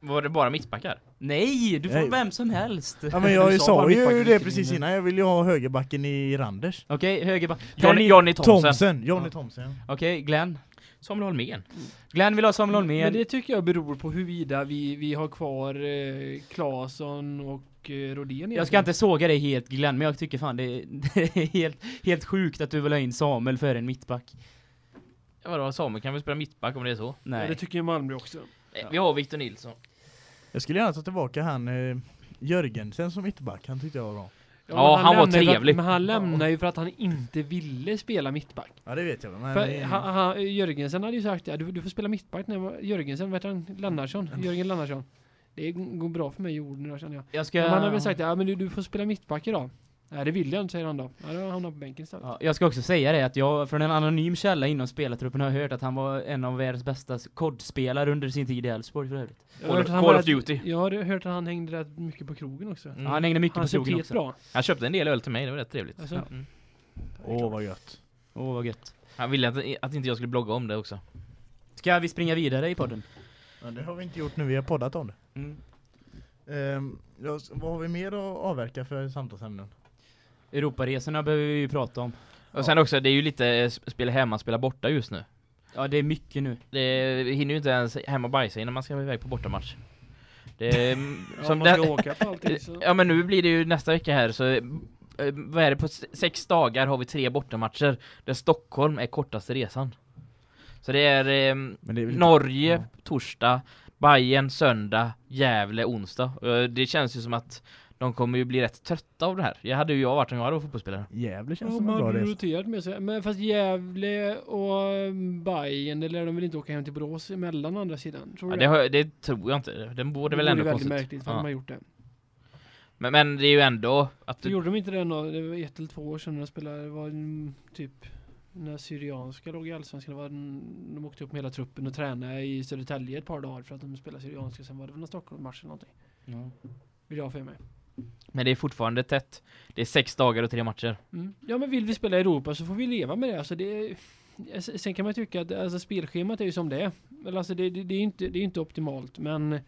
Var det bara mittbackar? Nej, du får Nej. vem som helst. Ja men jag sa ju det precis innan, jag vill ju ha högerbacken i Randers. Okej, högerback. Johnny, Johnny... Johnny Thomsen. Thomsen, Johnny Ja. Thomsen. Okej, Glenn. Samuel Holmén. Glenn vill ha Samuel Holmén. Men det tycker jag beror på huruvida vi, vi har kvar eh, Claesson och eh, Rodén Jag ska inte såga dig helt Glenn, men jag tycker fan det är, det är helt, helt sjukt att du vill ha in Samuel för en mittback. Ja, vadå, Samuel kan väl spela mittback om det är så? Ja, Nej. det tycker ju Malmö också. Eh, Vi har Victor Nilsson. Jag skulle gärna ta tillbaka han eh, Jörgensen som mittback, han tyckte jag var bra. Ja, men han var lämnar ju för att- trevlig. Men han lämnar ju för att han inte ville spela mittback. Ja det vet jag men... För eh, han, han, Jörgensen hade ju sagt ja, du, du får spela mittback när Jörgensen, vet han, Lennarsson, Jörgen Lennarsson. Det går bra för mig i jorden idag känner jag. Jag ska... Men han har väl sagt ja men du, du får spela mittback idag. Nej det vill jag inte säger han då. Ja, då hamnar på bänken istället. Ja, jag ska också säga det att jag från en anonym källa inom spelartruppen har hört att han var en av världens bästa kodspelare under sin tid i Elfsborg för övrigt. Jag har Call, hört att han Call var of Duty. Jag har hört att han hängde rätt mycket på krogen också. Mm. Ja, han hängde mycket Han på krogen också. bra. Han köpte en del öl till mig, det var rätt trevligt. Alltså, Ja. Mm. Åh vad gött. Åh vad gött. Han ville att, att inte jag skulle blogga om det också. Ska vi springa vidare i podden? Men det har vi inte gjort nu, vi har poddat om det. Mm. Ja, s- vad har vi mer att avverka för samtalsämnen? Europaresorna behöver vi ju prata om. Och sen också, det är ju lite eh, spela hemma, spela borta just nu. Ja, det är mycket nu. Det hinner ju inte ens hem och bajsa innan man ska iväg på bortamatch. Det, mm, Ja, som man ska det, åka på allting så. ja men nu blir det ju nästa vecka här så eh, vad är det, på se- sex dagar har vi tre bortamatcher där Stockholm är kortaste resan. Så det är eh, det är Norge ja. torsdag, Bayern söndag, Gävle onsdag. Eh, Det känns ju som att de kommer ju bli rätt trötta av det här. Jag hade ju jag varit om jag hade varit fotbollsspelare. Jävligt känns Ja, som en bra resa. roterat med sig. Men fast Gävle och Bayern, det lär de väl inte åka hem till Borås emellan andra sidan? Tror Ja, du det, hör- det tror jag inte. Den borde väl vore ändå väldigt konstigt. märkligt för Ja. de har gjort det. Men, men det är ju ändå att du, gjorde de inte det nå- det var ett eller två år sedan när de spelade, det var typ när Syrianska låg i Allsvenskan, det var en, de åkte upp med hela truppen och tränade i Södertälje ett par dagar för att de spelade Syrianska, sen var det väl någon Stockholmsmatch eller någonting. Ja. Vill jag ha för mig. Men det är fortfarande tätt. Det är sex dagar och tre matcher. Mm. Ja men vill vi spela i Europa så får vi leva med det. Alltså det är, sen kan man tycka att alltså, spelschemat är ju som det är. Alltså det, det, det är inte, det är inte optimalt men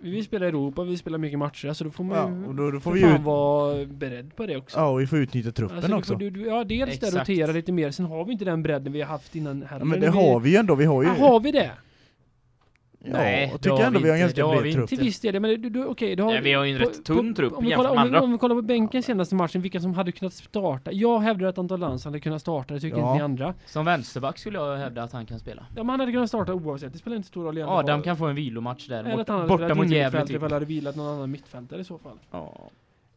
vi vill spela i Europa, vi vill spela mycket matcher, så då får man Ja, ju och då, då får vi ut, vara beredd på det också. ja, och vi får utnyttja truppen Alltså, också. du, du, ja, dels där Exakt. rotera lite mer, sen har vi inte den bredden vi har haft innan här. Ja, men det har vi ju ändå, vi har ju... Ja, har vi det? Ja, Nej, jag tycker har ändå vi vi har en ganska bred trupp. Till viss del, men du, du, okej, du har... Nej, vi har ju en på- rätt tunn trupp om vi, kollar, om, vi, andra. om vi kollar på bänken senaste matchen, vilka som hade kunnat starta. Jag hävdar att Anton Lantz hade kunnat starta, det tycker Ja. inte ni andra. Som vänsterback skulle jag hävda att han kan spela. Ja, men han hade kunnat starta oavsett, det spelar inte stor roll. Adam vad- kan få en vilomatch där, Eller att han hade borta mot Gävle typ. ifall hade vilat någon annan mittfältare i så fall. Ja.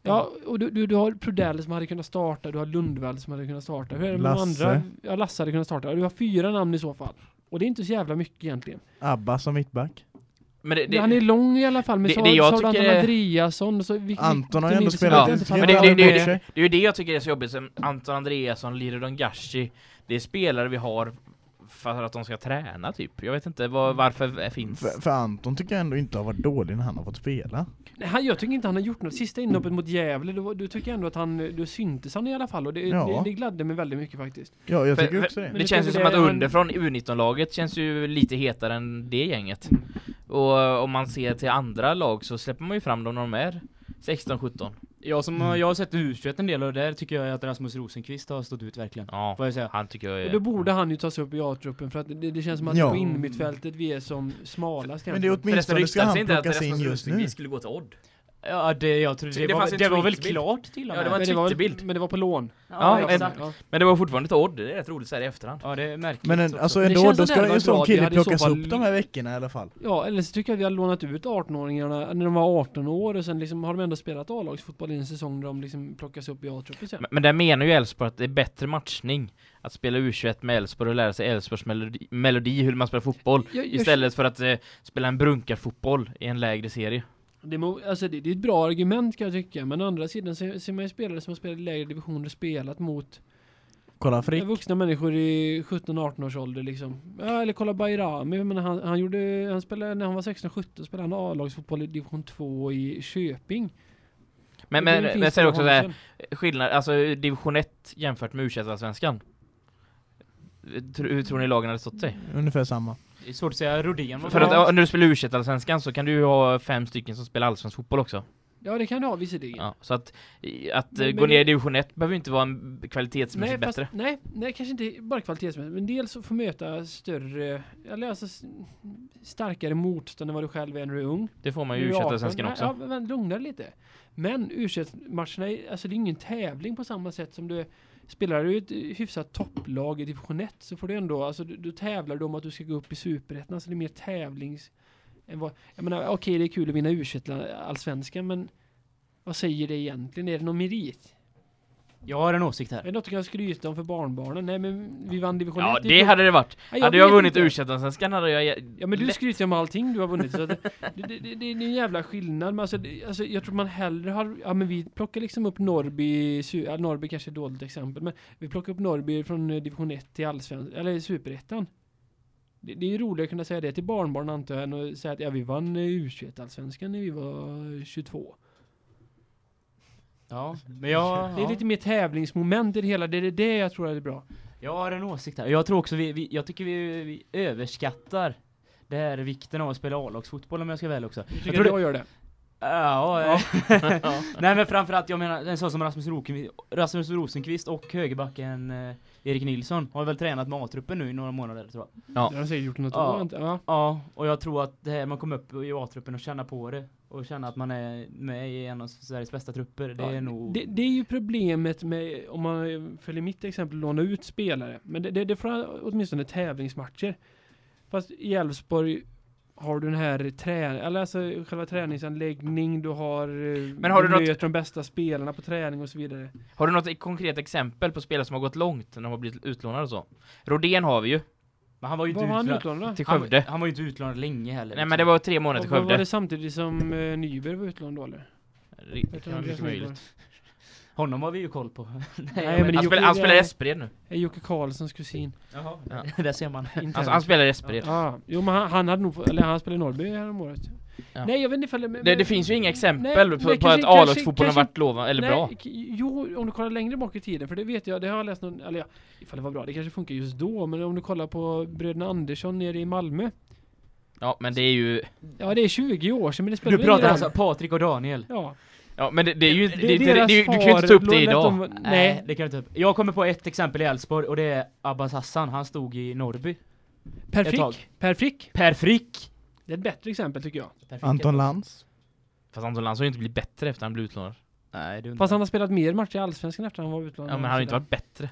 Ja, och du, du, du har Prodell som hade kunnat starta, du har Lundvall som hade kunnat starta. Hur är det med de Lasse. andra? Ja, Lasse hade kunnat starta. Du har fyra namn i så fall. Och det är inte så jävla mycket egentligen. Abba som mittback. Men det, det, han är lång i alla fall, men det- så, det jag så har tycker Andreasson. Så, Vic- Anton har ju ändå spelat Ja, men det, det, det, det, det är ju det jag tycker är så jobbigt. Som Anton Andreasson, Liridon Gashi. Det är spelare vi har för att de ska träna typ. Jag vet inte vad, varför det finns. För, för Anton tycker jag ändå inte har varit dålig när han har fått spela. Nej, han, jag tycker inte han har gjort något. Sista inhoppet mot Gävle, då, då tycker jag ändå att han, då syntes han i alla fall. Och det, Ja. det, det gladde mig väldigt mycket faktiskt. Ja, jag tycker för- också det. Det det känns ju som att underifrån U19-laget känns ju lite hetare än det gänget. Och om man ser till andra lag så släpper man ju fram dem när de är 16-17. Jag, som, Mm. jag har sett u en del och där tycker jag att Rasmus Rosenqvist har stått ut verkligen. Ja, Får jag säga. han tycker jag Och är... då borde han ju tas upp i A-truppen för att det, det känns som att Ja. på innermittfältet vi är som smalast Men det är åtminstone ska han plockas in just nu. skulle gå till Odd. Ja, det, jag tror Så det, det var, en det var väl klart till och Ja, med. det var en men, det var, Twitterbild. men det var på lån. Ja, Ja, ja, men-. Ja. Men det var fortfarande till Odd, det är rätt roligt så här i efterhand. Ja, det är märkligt. Men en, alltså Men ändå, känns då ska en sån kille plockas upp de här veckorna i alla fall. Ja, eller så tycker jag att vi har lånat ut 18-åringarna när de var 18 år och sen liksom har de ändå spelat A-lagsfotboll i en säsong där de liksom plockas upp i A-truppen sen. Men, men där menar ju Elfsborg att det är bättre matchning att spela U21 med Elfsborg och lära sig Elfsborgs melodi, melodi hur man spelar fotboll Jag- jag- istället för att eh, spela en brunkarfotboll i en lägre serie. Det, må, alltså det, det är ett bra argument kan jag tycka, men å andra sidan ser, ser man ju spelare som har spelat i lägre divisioner spelat mot Kolla Frick. vuxna människor i 17-18 års ålder liksom. Ja, eller kolla Bayrami, men han, han gjorde, han spelade, när han var 16-17 spelade han A-lagsfotboll i division 2 i Köping. Men, men, men sen också på så här, Hansen. skillnad, alltså division 1 jämfört med u svenskan Hur tror ni lagen hade stått sig? Ungefär samma. Det är svårt att säga. Rodén För att ja, när du spelar u svenskan så kan du ju ha fem stycken som spelar allsvensk fotboll också. Ja, det kan du ha visserligen. Ja, så att, att Men- gå men ner i division 1 behöver inte vara en kvalitetsmässigt Nej, fast, bättre. nej, nej, kanske inte bara kvalitetsmässigt, men dels att få möta större, eller alltså starkare motstånd än vad du själv är när du är ung. Det får man ju är u du 18. svenskan också. Ja, men lugna lite. Men u matcherna är, alltså det är ingen tävling på samma sätt som du Spelar du i ett hyfsat topplag i division 1 så får du ändå, alltså du, du tävlar du om att du ska gå upp i superettan, så det är mer tävlings... Än vad, jag menar, okej det är kul att vinna u allsvenskan men vad säger det egentligen? Är det någon merit? Jag har en åsikt Är här. det något du kan skryta om för barnbarnen? Nej men vi vann division Ja, 1 i det hade det varit. Nej, hade jag vunnit u svenskan hade jag... Ja men du lätt- skryter om allting du har vunnit så det, det, det, det, det är en jävla skillnad men alltså, det, alltså jag tror man hellre har, ja men vi plockar liksom upp Norrby, ja, Norrby kanske är ett dåligt exempel men vi plockar upp Norrby från eh, division 1 till allsvenskan, eller superettan. Det, det är ju roligare att kunna säga det till barnbarn antar jag än att säga att ja vi vann eh, U21 allsvenskan när vi var 22. Ja, men jag... Det är ja. lite mer tävlingsmoment i det hela, det är det jag tror är bra. Jag har en åsikt här. Jag tror också vi, vi jag tycker vi, vi överskattar det här vikten av att spela A-lagsfotboll om jag ska väl också. Jag tycker tror att jag gör det. Ja, Ja. ja. Nej men framförallt, jag menar en sån som Rasmus, Rosenqvist, Rasmus Rosenqvist och högerbacken eh, Erik Nilsson har väl tränat med A-truppen nu i några månader tror jag. Det har säkert gjort något Ja. år, inte? Ja. Ja, och jag tror att det här man kommer upp i A-truppen och känna på det och känna att man är med i en av Sveriges bästa trupper, det Ja, är nog... Det, det är ju problemet med, om man följer mitt exempel, låna ut spelare. Men det, det, det får åtminstone tävlingsmatcher. Fast i Elfsborg, har du den här träning, eller alltså själva träningsanläggning, du har, eh, Men har du något- de bästa spelarna på träning och så vidare. Har du något konkret exempel på spelare som har gått långt när de har blivit utlånade och så? Rodén har vi ju, Men han var ju var han utlånad. utlånad till Han, Skövde. han var ju inte utlånad länge heller. Nej liksom. men det var tre månader till Och Var Skövde. det samtidigt som uh, Nyberg var utlånad då eller? Det kan vara mycket möjligt. Honom har vi ju koll på. Nej, men Han Jocke- spelar, han spelar Espred nu. Är Jocke Karlssons kusin. Jaha, Ja. där ser man. Alltså, han spelar Espred. Ja, jo men han, han hade nog, eller han spelade i Norrby häromåret. Ja. Nej jag vet inte ifall men- Det, det finns ju inga exempel Nej, på, men på kanske- att A-lagsfotbollen varit lovad, eller Nej, bra. Jo, om du kollar längre bak i tiden, för det vet jag, det har jag läst någon, eller ja, ifall det var bra, det kanske funkar just då, men om du kollar på bröderna Andersson nere i Malmö. Ja, men det är ju... Ja, det är 20 år sedan, men det spelar Du pratar alltså. Patrik och Daniel. Ja. Ja, men det, det är ju... Det, det, det, det, du kan ju inte ta upp det idag. dem- Nej, Nej, det kan du inte upp. Jag kommer på ett exempel i Elfsborg och det är Abbas Hassan. Han stod i Norrby. Per. Frick. Per Frick. Per Frick. Det är ett bättre exempel tycker jag. Per Frick Anton Lantz. Fast Anton Lantz har ju inte blivit bättre efter han blev utlånad. Nej, det Fast han har spelat mer matcher i Allsvenskan efter han var utlånad. Ja, men han har ju inte varit bättre.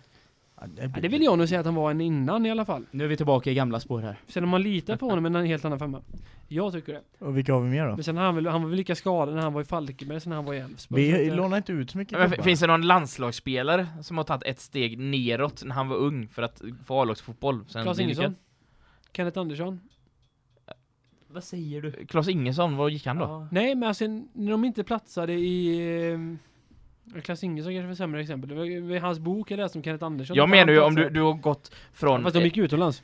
Ja, Ja, det vill jag nog säga att han var en innan i alla fall. Nu är vi tillbaka i gamla spår här. Sen om man litar på honom är en helt annan femma. Jag tycker det. Och vilka har vi mer då? Men sen har han, väl, han var väl lika skadad när han var i Falkenberg när han var i Elfsborg. Vi eh, lånar inte ut så mycket Men, finns det någon landslagsspelare som har tagit ett steg neråt när han var ung för att få A-lagsfotboll? Sen bli Ingesson. Kenneth Andersson. Vad säger du? Klas Ingesson, vad gick han då? Ja. Nej, men alltså när de inte platsade i... Eh, Klas Ingesson kanske var sämre exempel. Det var, hans bok jag läste om Kenneth Andersson. Jag menar ju om du, du har gått från... Fast de gick utomlands.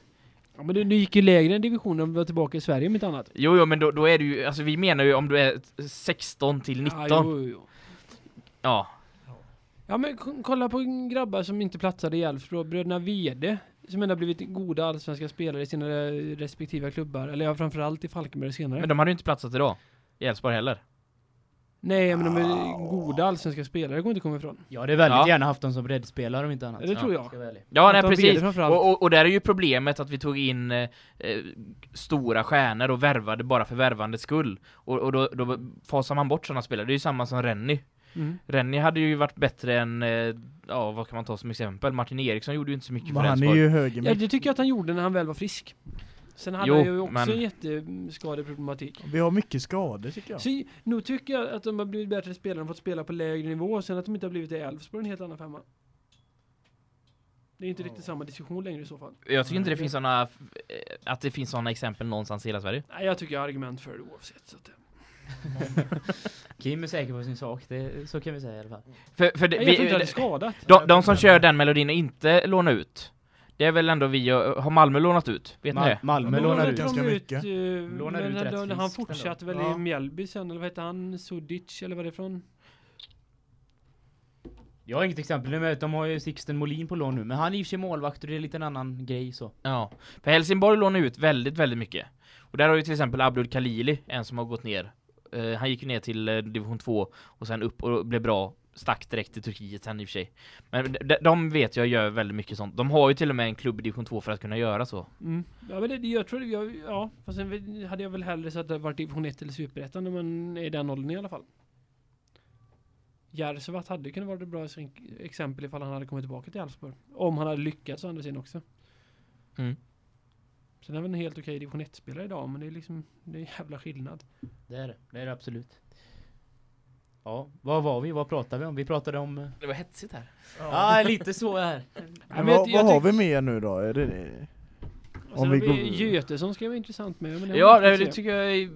Ja, men du, du gick ju lägre än divisionen om du var tillbaka i Sverige om inte annat. Jo, jo, men då, då är det ju, alltså vi menar ju om du är 16 till 19. Ja, jo, jo. Ja, Ja men kolla på grabbar som inte platsade i Elfsborg, bröderna Wede som ändå blivit goda allsvenska spelare i sina respektive klubbar, eller ja framförallt i Falkenberg senare. men de hade ju inte platsat idag. I Elfsborg heller. Nej men de är goda allsvenska spelare, går inte att komma ifrån. Jag hade väldigt Ja. gärna haft dem som breddspelare om inte annat. Ja, det tror jag. Ärlig. Ja, nej precis. Och, och, och där är ju problemet att vi tog in eh, eh, stora stjärnor och värvade bara för värvandets skull. Och, och då, då fasar man bort sådana spelare. Det är ju samma som Rennie. Mm. Rennie hade ju varit bättre än, eh, ja vad kan man ta som exempel? Martin Eriksson gjorde ju inte så mycket Men för han är ju Ja, högermitt. det tycker jag att han gjorde när han väl var frisk. Sen hade Jo, han ju också men- en jätteskadeproblematik. Vi har mycket skador tycker jag. Så nu tycker jag att de har blivit bättre spelare och fått spela på lägre nivå. Sen att de inte har blivit i Elfsborg en helt annan femma. Det är inte riktigt samma diskussion längre i så fall. Jag tycker inte det finns sådana, eh, att det finns sådana exempel någonstans i hela Sverige. Nej, jag tycker jag har argument för det oavsett. Så att, Kim är säker på sin sak, det, så kan vi säga i alla fall. För, för det, jag tror inte vi, att det skadat. de, de som kör den melodin och inte lånar ut, det är väl ändå vi, och- har Malmö lånat ut? Vet ni Mal- det? Malmö lånar lånar ut. ganska de mycket. eh, Lånar men ut rätt Han fortsatte väl Ja. i Mjällby sen, eller vad hette han? Sudic, eller vad det är från? Jag har inget exempel, nu de har ju Sixten Molin på lån nu, men han är för sig målvakt och det är lite en annan grej så. Ja, för Helsingborg lånar ut väldigt, väldigt mycket. Och där har ju till exempel Abdul Khalili, en som har gått ner. Eh, han gick ju ner till eh, division 2 och sen upp och blev bra. Stack direkt till Turkiet sen i och för sig. Men de, de vet jag gör väldigt mycket sånt. De har ju till och med en klubb i division 2 för att kunna göra så. Mm. Ja, men det, jag tror det, jag, ja, fast sen hade jag väl hellre sett att det varit division 1 eller superettan när man är i den åldern i alla fall. Järvsövat hade kunnat vara ett bra exempel ifall han hade kommit tillbaka till Elfsborg. Om han hade lyckats å andra sidan också. Mm. Sen är väl en helt okej division 1-spelare idag, men det är liksom, det är en jävla skillnad. Det är det, det är det absolut. Ja, vad var vi? Vad pratade vi om? Vi pratade om... Ja, Det var hetsigt här. ah, lite så här. Men men vad, jag- jag vad har vi mer nu då? Är det det? Om vi går- Göte som ska vara intressant med. Men det Ja, det, det tycker jag är...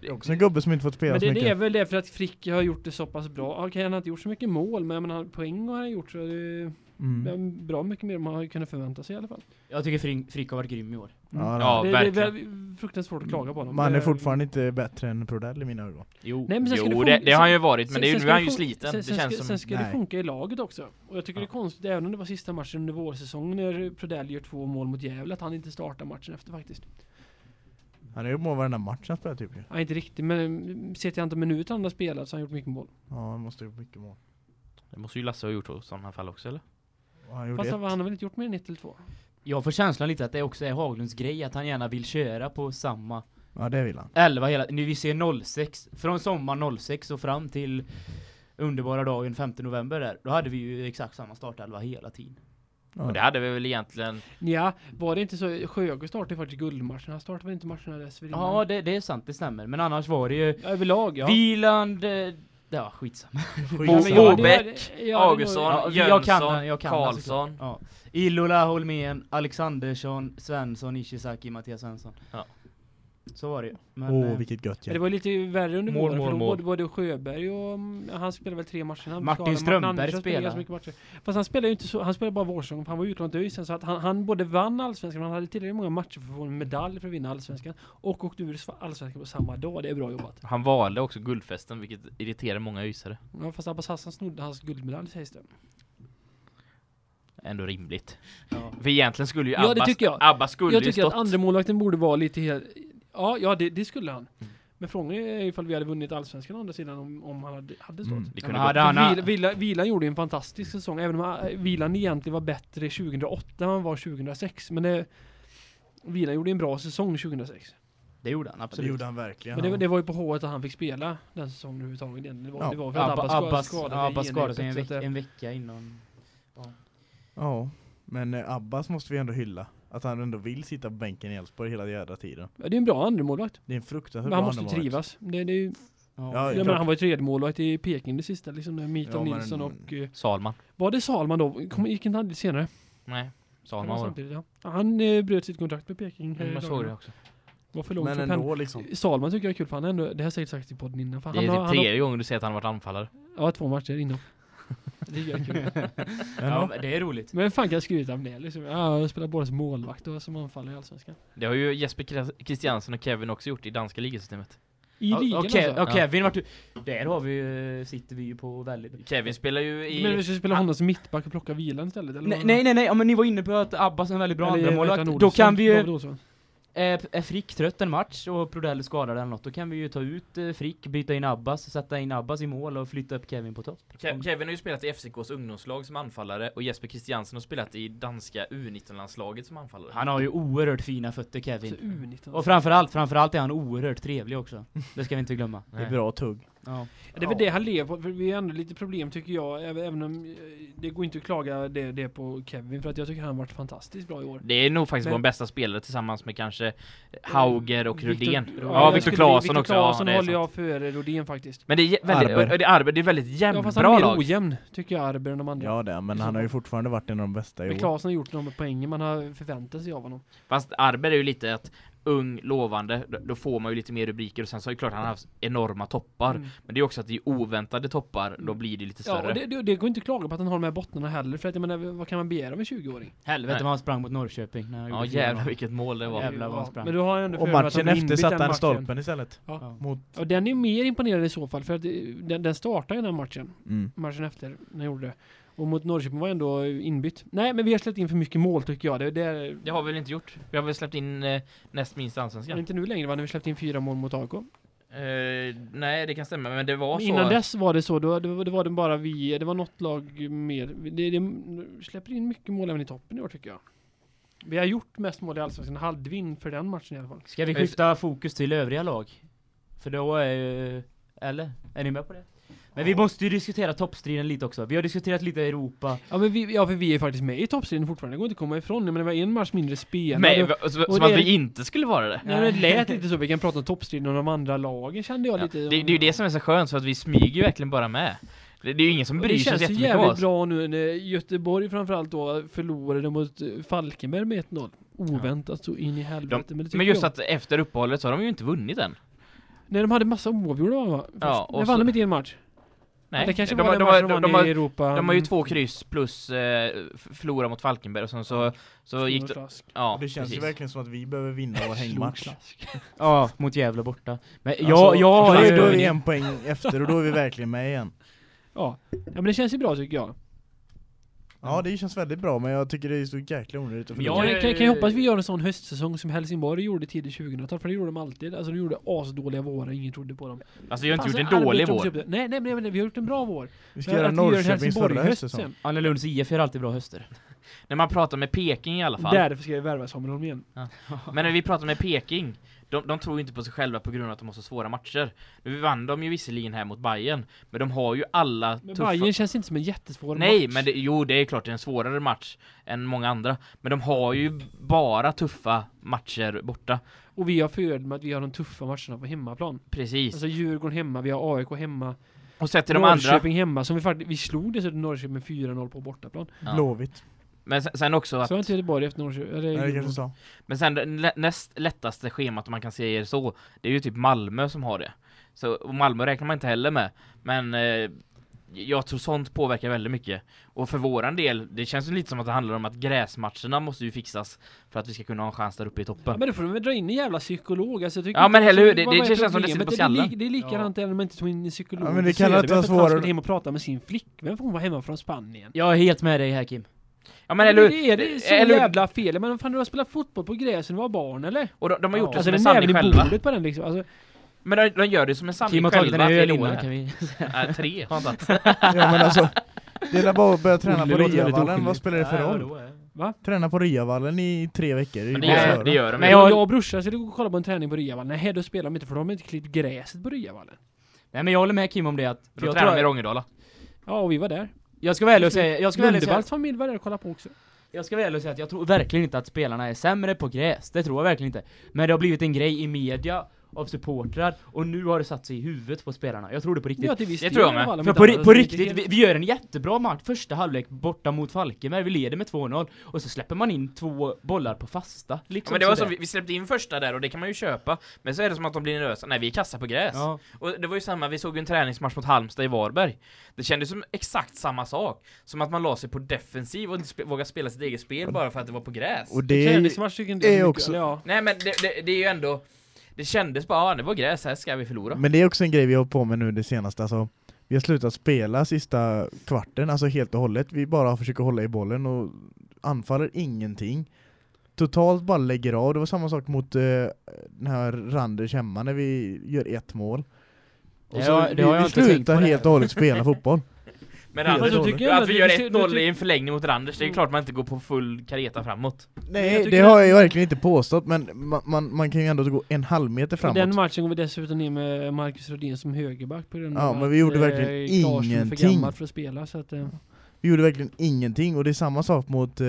Det är också en gubbe som inte fått spela Men så det, mycket. det är väl det för att Frick har gjort det så pass bra. Okej, han har inte gjort så mycket mål, men, men han, poäng har han gjort så det Mm. är bra mycket mer än man kunnat förvänta sig i alla fall. Jag tycker Frick, Frick har varit grym i år. Ja, Ja, det, det är verkligen. fruktansvärt svårt att klaga på honom. Man är Det- fortfarande inte bättre än Prodell i mina ögon. Jo. Nej, men Jo, det, det har han ju varit, men sen- det är ju, sen nu är han ju sliten. Sen, Det sen, känns ska, som... sen ska det Nej. funka i laget också. Och jag tycker Ja. det är konstigt, även om det var sista matchen under vårsäsongen när Prodell gör två mål mot Gävle, att han inte startar matchen efter faktiskt. Han har gjort mål varenda match han spelar typ. Ja, inte riktigt, men sett till antal minuter han har spelat så har han gjort mycket mål. Ja, han måste ha gjort mycket mål. Det måste ju Lasse ha gjort i sådana fall också, eller? Han Fast ett. han, han har väl inte gjort mer än ett eller två? Jag får känslan lite att det också är Haglunds grej, att han gärna vill köra på samma Ja, det vill han. 11 hela, nu vi ser 06, från sommar 06 och fram till underbara dagen 5 november där, då hade vi ju exakt samma startelva hela tiden. Och det hade vi väl egentligen... Ja, var det inte så? Sjögård startade faktiskt guldmatchen. Han startade väl inte matcherna dessförinnan? Ja, det, det är sant, det stämmer. Men annars var det ju Överlag ja. Wieland, eh, ja skitsamma. Åbäck, Augustsson, Jönsson, Karlsson. Ja. Illola, Holmén, Alexandersson, Svensson, Ishizaki, Mattias Svensson. Ja. Så var det ju. Men, Åh, eh, vilket gött Men det var lite värre under Mål, våren. mål, för då mål. både, både Sjöberg och mm, han spelade väl tre matcher. Han Martin skadade. Strömberg spelade. Fast han spelade ju inte så, han spelade bara vårsäsong för han var utlånad till ÖIS sen, så att han, han både vann allsvenskan, han hade tillräckligt många matcher för att få en medalj för att vinna allsvenskan och åkte ur allsvenskan på samma dag. Det är bra jobbat. Han valde också guldfesten, vilket irriterar många ysare. Ja, fast Abbas Hassan snodde hans guldmedalj sägs det. Ändå rimligt. ja. För egentligen skulle ju Ja, det Abbas, tycker jag. Abbas skulle Jag ju tycker stått... att andra målvakten borde vara lite helt... Ja, ja det, det skulle han. Mm. Men frågan är ifall vi hade vunnit allsvenskan å andra sidan om, om han hade, hade stått. Mm. Det kunde hade han, Vila, Vila, Vilan gjorde en fantastisk säsong, även om äh, Vilan egentligen var bättre 2008 än han var 2006. Men det, Vilan gjorde en bra säsong 2006. det gjorde han Det absolut. gjorde han verkligen. Men det, det var ju på H att han fick spela den säsongen överhuvudtaget. Det var, Ja. det var för att Abba, Abbas, skadade- Abbas, skadade sig en, veck, en vecka innan. Ja, men eh, Abbas måste vi ändå hylla. Att han ändå vill sitta på bänken i Elfsborg hela jädra tiden. ja, Det är en bra andremålvakt. Det är en fruktansvärt Men bra han måste andremålvakt. trivas. Det, det är, ju- Ja, klart. menar, han var ju tredje målvakt i Peking det sista, liksom med Mikael Ja, men- Nilsson och... eh, Salman. Var det Salman då? Kom, gick inte han senare? Nej, Salman var var det. samtidigt, ja. Han eh, bröt sitt kontrakt med Peking. här Mm, jag såg det också. Var för långt Men ändå liksom. Salman tycker jag är kul för han ändå, det har jag säkert sagt i podden innan. För Det han är typ han har, tredje gången du säger att han har varit anfallare. ja, två matcher innan. Det jag är kul. Ja, det är roligt. Men fan kan skriva om det liksom? Ja, jag spelar både som målvakt och som anfallare i Allsvenskan. Det har ju Jesper Christiansen och Kevin också gjort i danska ligasystemet. I Ja, ligan Okej, alltså? och Kevin vart du... Där har vi ju, sitter vi ju på väldigt... Kevin spelar ju i... Men vi ska spela honom som mittback och plocka vilan istället? Eller Nej, nej, nej, nej, ja, men ni var inne på att Abbas är en väldigt bra andra målvakt. Då kan vi ju... Olsson. Är, är Frick trött en match och Prodell skadad eller något, då kan vi ju ta ut eh, Frick, byta in Abbas, sätta in Abbas i mål och flytta upp Kevin på topp. Ke- Kevin har ju spelat i FCKs ungdomslag som anfallare och Jesper Christiansen har spelat i danska U19-landslaget som anfallare. Han har ju oerhört fina fötter Kevin. U19. Och framförallt, framförallt är han oerhört trevlig också. Det ska vi inte glömma. Det är bra tugg. Ja. Ja, det är väl det han lever på, för vi är ändå lite problem tycker jag, även, om eh, det går inte att klaga det, det på Kevin, för att jag tycker han har varit fantastiskt bra i år. Det är nog faktiskt Men- vår bästa spelare tillsammans med kanske Hauger och Rudén. Ja, Ja, Viktor Claesson Victor också. Claesson ja, håller jag före Rodén faktiskt. Men det är väldigt, Arber. det är Arber, det är väldigt Ja, fast han jämnbra är mer lag. ojämn, tycker jag, Arber än de andra. Ja det, men han har ju fortfarande varit en av de bästa i Men år. Claesson har gjort de poängen man har förväntat sig av honom. Fast Arber är ju lite att ung, lovande, då- får man ju lite mer rubriker och sen så är det klart att han har haft enorma toppar. Mm. Men det är också att det är oväntade toppar, då blir det lite Ja, större. och det, det, det går inte att klaga på att han har de här bottnarna heller, för att jag menar, vad kan man begära av en 20-åring? Helvete vad han sprang mot Norrköping när Ja jävlar vilket mål det var. Jävlar vad han sprang. Men du har ändå Och för mig att matchen han efter satte den han stolpen istället. Ja. Ja. Mot... Och den är mer imponerande i så fall, för att det- den, den startar ju den matchen. Mm. Matchen efter, när han gjorde det. Och mot Norrköping var ändå inbytt. Nej, men vi har släppt in för mycket mål tycker jag. Det, det är Det har vi väl inte gjort? Vi har väl släppt in eh, näst minst allsvenskan? inte nu längre va, när vi släppte in fyra mål mot AIK. Eh, nej det kan stämma, men det var Men så. innan dess var det så, då, det, var- det var det bara vi, det var något lag mer. Det, det släpper in mycket mål även i toppen i år tycker jag. Vi har gjort mest mål i Allsvenskan, halvvin för den matchen i alla fall. Ska vi skifta fokus till övriga lag? För då är ju... Eller? Är ni med på det? Men vi måste ju diskutera toppstriden lite också. Vi har diskuterat lite Europa. Ja men vi, ja, för vi är faktiskt med i toppstriden fortfarande, det går inte att komma ifrån. Men det var en match mindre spelad. Nej, och- va- så- och som det att är- vi inte skulle vara det. Nej men det lät lite så, vi kan prata om toppstriden och de andra lagen kände jag Ja, lite. det, det är ju det som är så skönt, så att vi smyger ju verkligen bara med. Det, det är ju ingen som bryr det sig känns jättemycket om jävligt oss. bra nu när Göteborg framförallt då förlorade mot eh, Falkenberg med 1-0. Oväntat så in i helvete. men, det tycker Men just jag. att efter uppehållet så har de ju inte vunnit än. Nej de hade massa oavgjorda va? Först. Ja, och Nej, så- vann de inte en match? Nej, Ja, det kanske de, var har- den de, de de, de, i Europa. de har ju två kryss plus eh, förlora mot Falkenberg och sen så, så gick det... Ja, det känns precis. ju verkligen som att vi behöver vinna vår hängmatch. Ja, mot Gävle borta. Men jag, Alltså, jag då, har är, då är ju... vi en poäng efter och då är vi verkligen med igen. Ja. ja, men det känns ju bra tycker jag. Ja det känns väldigt bra men jag tycker det är så jäkla onödigt att Ja. Jag kan, kan jag hoppas vi gör en sån höstsäsong som Helsingborg gjorde tidigt 2000-tal, för det gjorde de alltid. Alltså de gjorde asdåliga vårar, ingen trodde på dem. Alltså vi har inte Alltså, gjort en dålig vår. det. Nej, nej, nej, nej, vi har gjort en bra vår. Vi ska Men göra Norrköpings Helsingborg förra höst höstsäsong. sen. Annelunds IF gör alltid bra höster. När man pratar med Peking i alla fall. Därför ska jag värva Samuel Holmén. Men när vi pratar med Peking, de, de tror ju inte på sig själva på grund av att de har så svåra matcher. Nu vann de ju visserligen här mot Bayern, men de har ju alla Men tuffa... Bayern känns inte som en jättesvår Nej, match. men det, jo det är klart det är en svårare match än många andra. Men de har ju bara tuffa matcher borta. Och vi har fördel med att vi har de tuffa matcherna på hemmaplan. Precis. Alltså Djurgården hemma, vi har AIK hemma. och sett till de andra. Norrköping hemma, som vi faktiskt, vi slog dessutom Norrköping med 4-0 på bortaplan. Ja. Blåvitt. Men sen, sen också att... Så var inte Göteborg efter Norrköping, eller Nej, det Djurgården. kanske så. Men sen det näst lättaste schemat man kan säga det så, det är ju typ Malmö som har det. Så, Malmö räknar man inte heller med. Men eh, jag tror sånt påverkar väldigt mycket. Och för våran del, det känns ju lite som att det handlar om att gräsmatcherna måste ju fixas för att vi ska kunna ha en chans där uppe i Ja, toppen. men då får de väl dra in en jävla psykolog. Alltså, Ja, men eller hur? Det- det är känns som det sitter på det, är skallen. det är likadant även om man inte tog in en psykolog. Ja, men det kan inte vara att han svårare- skulle hem och prata med sin flickvän för hon var hemma från Spanien. Jag är helt med dig här Kim. Ja men eller hur? det är det så Eller jävla fel? Men fan du har spelat fotboll på gräsen när du var barn eller? Och de, de har gjort det Alltså som en sanning själva. bordet på den liksom. Alltså, Men de, de gör det som en sanning Kim har tagit en öl innan kan vi... Nej, tre har han tagit. Ja men alltså, det är bara att börja träna på oskyldig. vad spelar det för Ja, roll? vadå, ja. Träna på Riavallen i tre veckor, Men det gör, det gör de. Men Men jag, jag- och brorsan skulle gå och kolla på en träning på Ryavallen. Nej, då spelar de inte för de har inte klippt gräset på Ryavallen. Nej men jag håller med Kim om det att... För Då jag, tränar de i Rångedala. Ja, och vi var där. Jag ska och säga, jag ska och säga, familj var där och kollade på också. jag ska och säga att jag tror verkligen inte att spelarna är sämre på gräs. Det tror jag verkligen inte. Men det har blivit en grej i media av supportrar och nu har det satt sig i huvudet på spelarna. Jag tror det på riktigt. Ja, Det del tror jag alla med. fall, om För på, ri- på riktigt, vi, vi gör en jättebra match, första halvlek borta mot Falkenberg, vi leder med 2-0 och så släpper man in två bollar på fasta. Ja, Liksom men det var så, vi, vi släppte in första där och det kan man ju köpa. Men så är det som att de blir nervösa. Nej, vi är kassa på gräs. Ja. Och det var ju samma, vi såg ju en träningsmatch mot Halmstad i Varberg. Det kändes som exakt samma sak. Som att man la sig på defensiv och inte spe, vågade spela sitt eget spel bara för att det var på gräs. Och det är, inte är mycket, också- ja. Nej men det, det, det är ju ändå... Det kändes bara, ah, det var gräs, här ska vi förlora. men det är också en grej vi har på med nu det senaste, alltså vi har slutat spela sista kvarten, alltså helt och hållet. Vi bara försöker hålla i bollen och anfaller ingenting. Totalt bara lägger av. Det var samma sak mot eh, den här Randers hemma när vi gör ett mål. Och så det vi, vi slutar helt och hållet spela fotboll. Men Randers, och tycker att att vi gör du- 1-0 du- i en förlängning mot Randers, det är klart man inte går på full kareta framåt. Nej, det att- har jag ju verkligen inte påstått, men man, man, man kan ju ändå gå en halv meter framåt. den matchen går vi dessutom ner med Marcus Rodin som högerback på grund Ja, av men att, vi gjorde eh, verkligen Larsson är för ingenting. gammal för att spela så att, eh. Vi gjorde verkligen ingenting, och det är samma sak mot... Eh,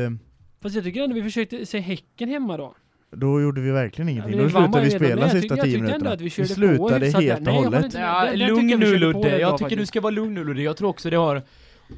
Fast jag tycker ändå vi försökte se Häcken hemma då. Då gjorde vi verkligen ingenting. men då det slutade vi spela sista tio minuterna. vi Vi på slutade där. helt och hållet. inte- Ja, den- lugn vi nu på Ludde, jag tycker du ska vara lugn nu Ludde. Jag tror också det har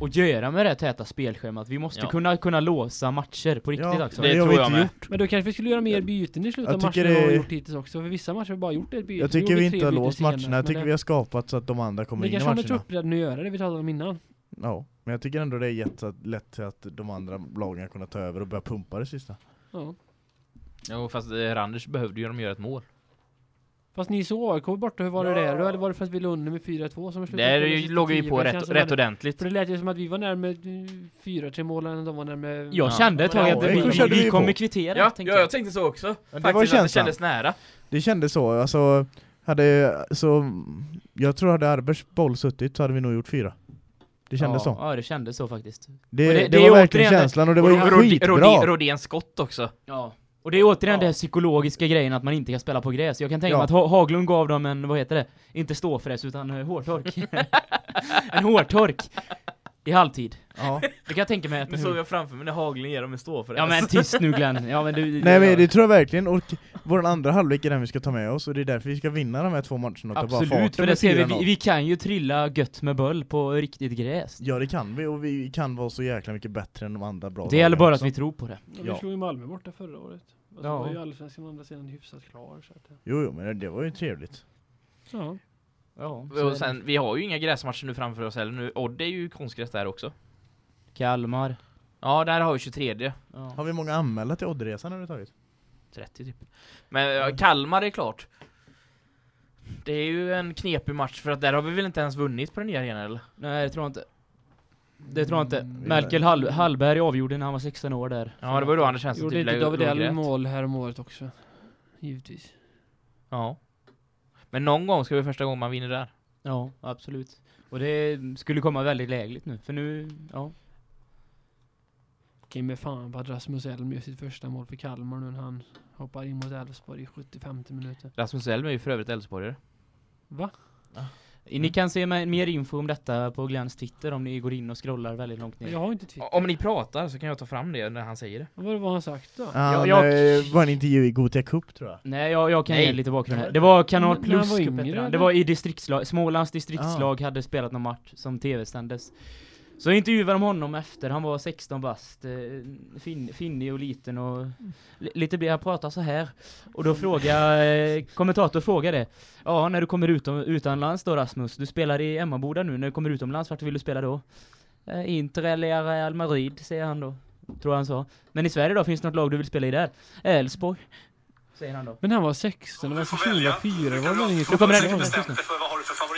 att göra med det här täta spelschemat. Vi måste Ja. kunna, kunna låsa matcher på riktigt Ja, också. Det det har tror vi jag inte med. gjort. Men då kanske vi skulle göra mer byten i slutet av matchen tycker än vad vi det- har gjort hittills också. För vissa matcher har vi bara gjort ett byte. Jag tycker vi tre inte har låst matcherna, jag tycker det- vi har skapat så att de andra kommer Vi in i kanske har med matcherna. truppräddning att göra det vi talade om innan. Ja, men jag tycker ändå det är jättelätt till att de andra lagen kunna ta över och börja pumpa det sista. Ja. Jo fast eh, Randers behövde ju de göra ett mål. Fast ni såg AIK borta, hur var det där? Då eller var det för att vi låg under med 4-2 som slutade Där låg vi på rätt, rätt ordentligt. För det lät ju som att vi var närmare eh, 4-3 mål än de var närmare... Jag Ja. kände ett tag att vi, vi, vi kommer kvittera, Ja, tänkte ja, jag. tänkte så också. Ja, det var Faktiskt att det känslan. kändes nära. Det kändes så, alltså hade, så, jag tror hade Arbers boll suttit så hade vi nog gjort fyra. Det kändes ja, så. Ja, det kändes så faktiskt. Det, det, det- det var är verkligen känslan och det var ju skitbra. Rodéns skott också. Ja. Och det är återigen Ja. den psykologiska grejen att man inte kan spela på gräs. Jag kan tänka Ja. mig att Ha- Haglund gav dem en, vad heter det? Inte ståfräs utan eh, hårtork. en hårtork. I halvtid. Ja. Det kan jag tänka mig att Nu såg jag framför mig när Haglund ger dem en stå för det. Ja men tyst nu Glenn. Ja men du... Nej men det tror jag verkligen, och vår andra halvlek är den vi ska ta med oss och det är därför vi ska vinna de här två matcherna och bara Absolut, farten för det ser vi, 4-0. vi, vi kan ju trilla gött med boll på riktigt gräs. Ja det kan vi och vi kan vara så jäkla mycket bättre än de andra bra Det gäller bara också. att vi tror på det. Ja, vi slog ju Malmö borta förra året. Och så Ja. var ju allsvenskan å andra sidan hyfsat klar. Så att, eh, Jo jo men det var ju trevligt. ja. Ja, Och det. sen, vi har ju inga gräsmatcher nu framför oss heller nu. Odd är ju konstgräs där också. Kalmar. Ja, där har vi 23. Ja. Har vi många anmälda till Oddresan överhuvudtaget? 30 typ. Men ja, Kalmar är klart. Det är ju en knepig match för att där har vi väl inte ens vunnit på den nya arenan eller? Nej det tror jag inte. Det tror jag inte. Mm, Melker Hall Hallberg avgjorde när han var 16 år där. Ja, det var ju då Anders Henson Gjorde typ inte David rätt. mål här om året också? Givetvis. Ja. Men någon gång ska vi första gången man vinner där. Ja, absolut. Och det skulle komma väldigt lägligt nu, för nu, ja. ge mig fan på att Rasmus Elm gör sitt första mål för Kalmar nu när han hoppar in mot Elfsborg i 75 minuter. Rasmus Elm är ju för övrigt Elfsborgare. Va? Ni kan se me- mer info om detta på Glens Twitter om ni går in och scrollar väldigt långt ner. Jag har inte Twitter. Om ni pratar så kan jag ta fram det när han säger det. Vad var det han sagt då? Han jag- eh, var en intervju i Gothia Cup tror jag. Nej, jag, jag kan Nej. ge lite bakgrund här. Det var Kanal Plus var yngre? Det var i distriktslag, Smålands distriktslag hade spelat någon match som tv-sändes. Så intervjuade de honom efter, han var 16 bast, eh, fin, finnig och liten och li- lite blir han pratar så här. Och då frågar, eh, kommentator frågade Ja, när du kommer utom, utomlands då Rasmus, du spelar i Emmaboda nu, när du kommer utomlands, vart vill du spela då? Eh, Inter eller Real Madrid, säger han då. Tror han sa. Men i Sverige då, finns det något lag du vill spela i där? Elfsborg. Säger han då. Men han var 16, det var alltså Du får välja. 2004, det Vilka var lag- inget Nu kommer den. Du bestämt dig för vad har du för favoritlag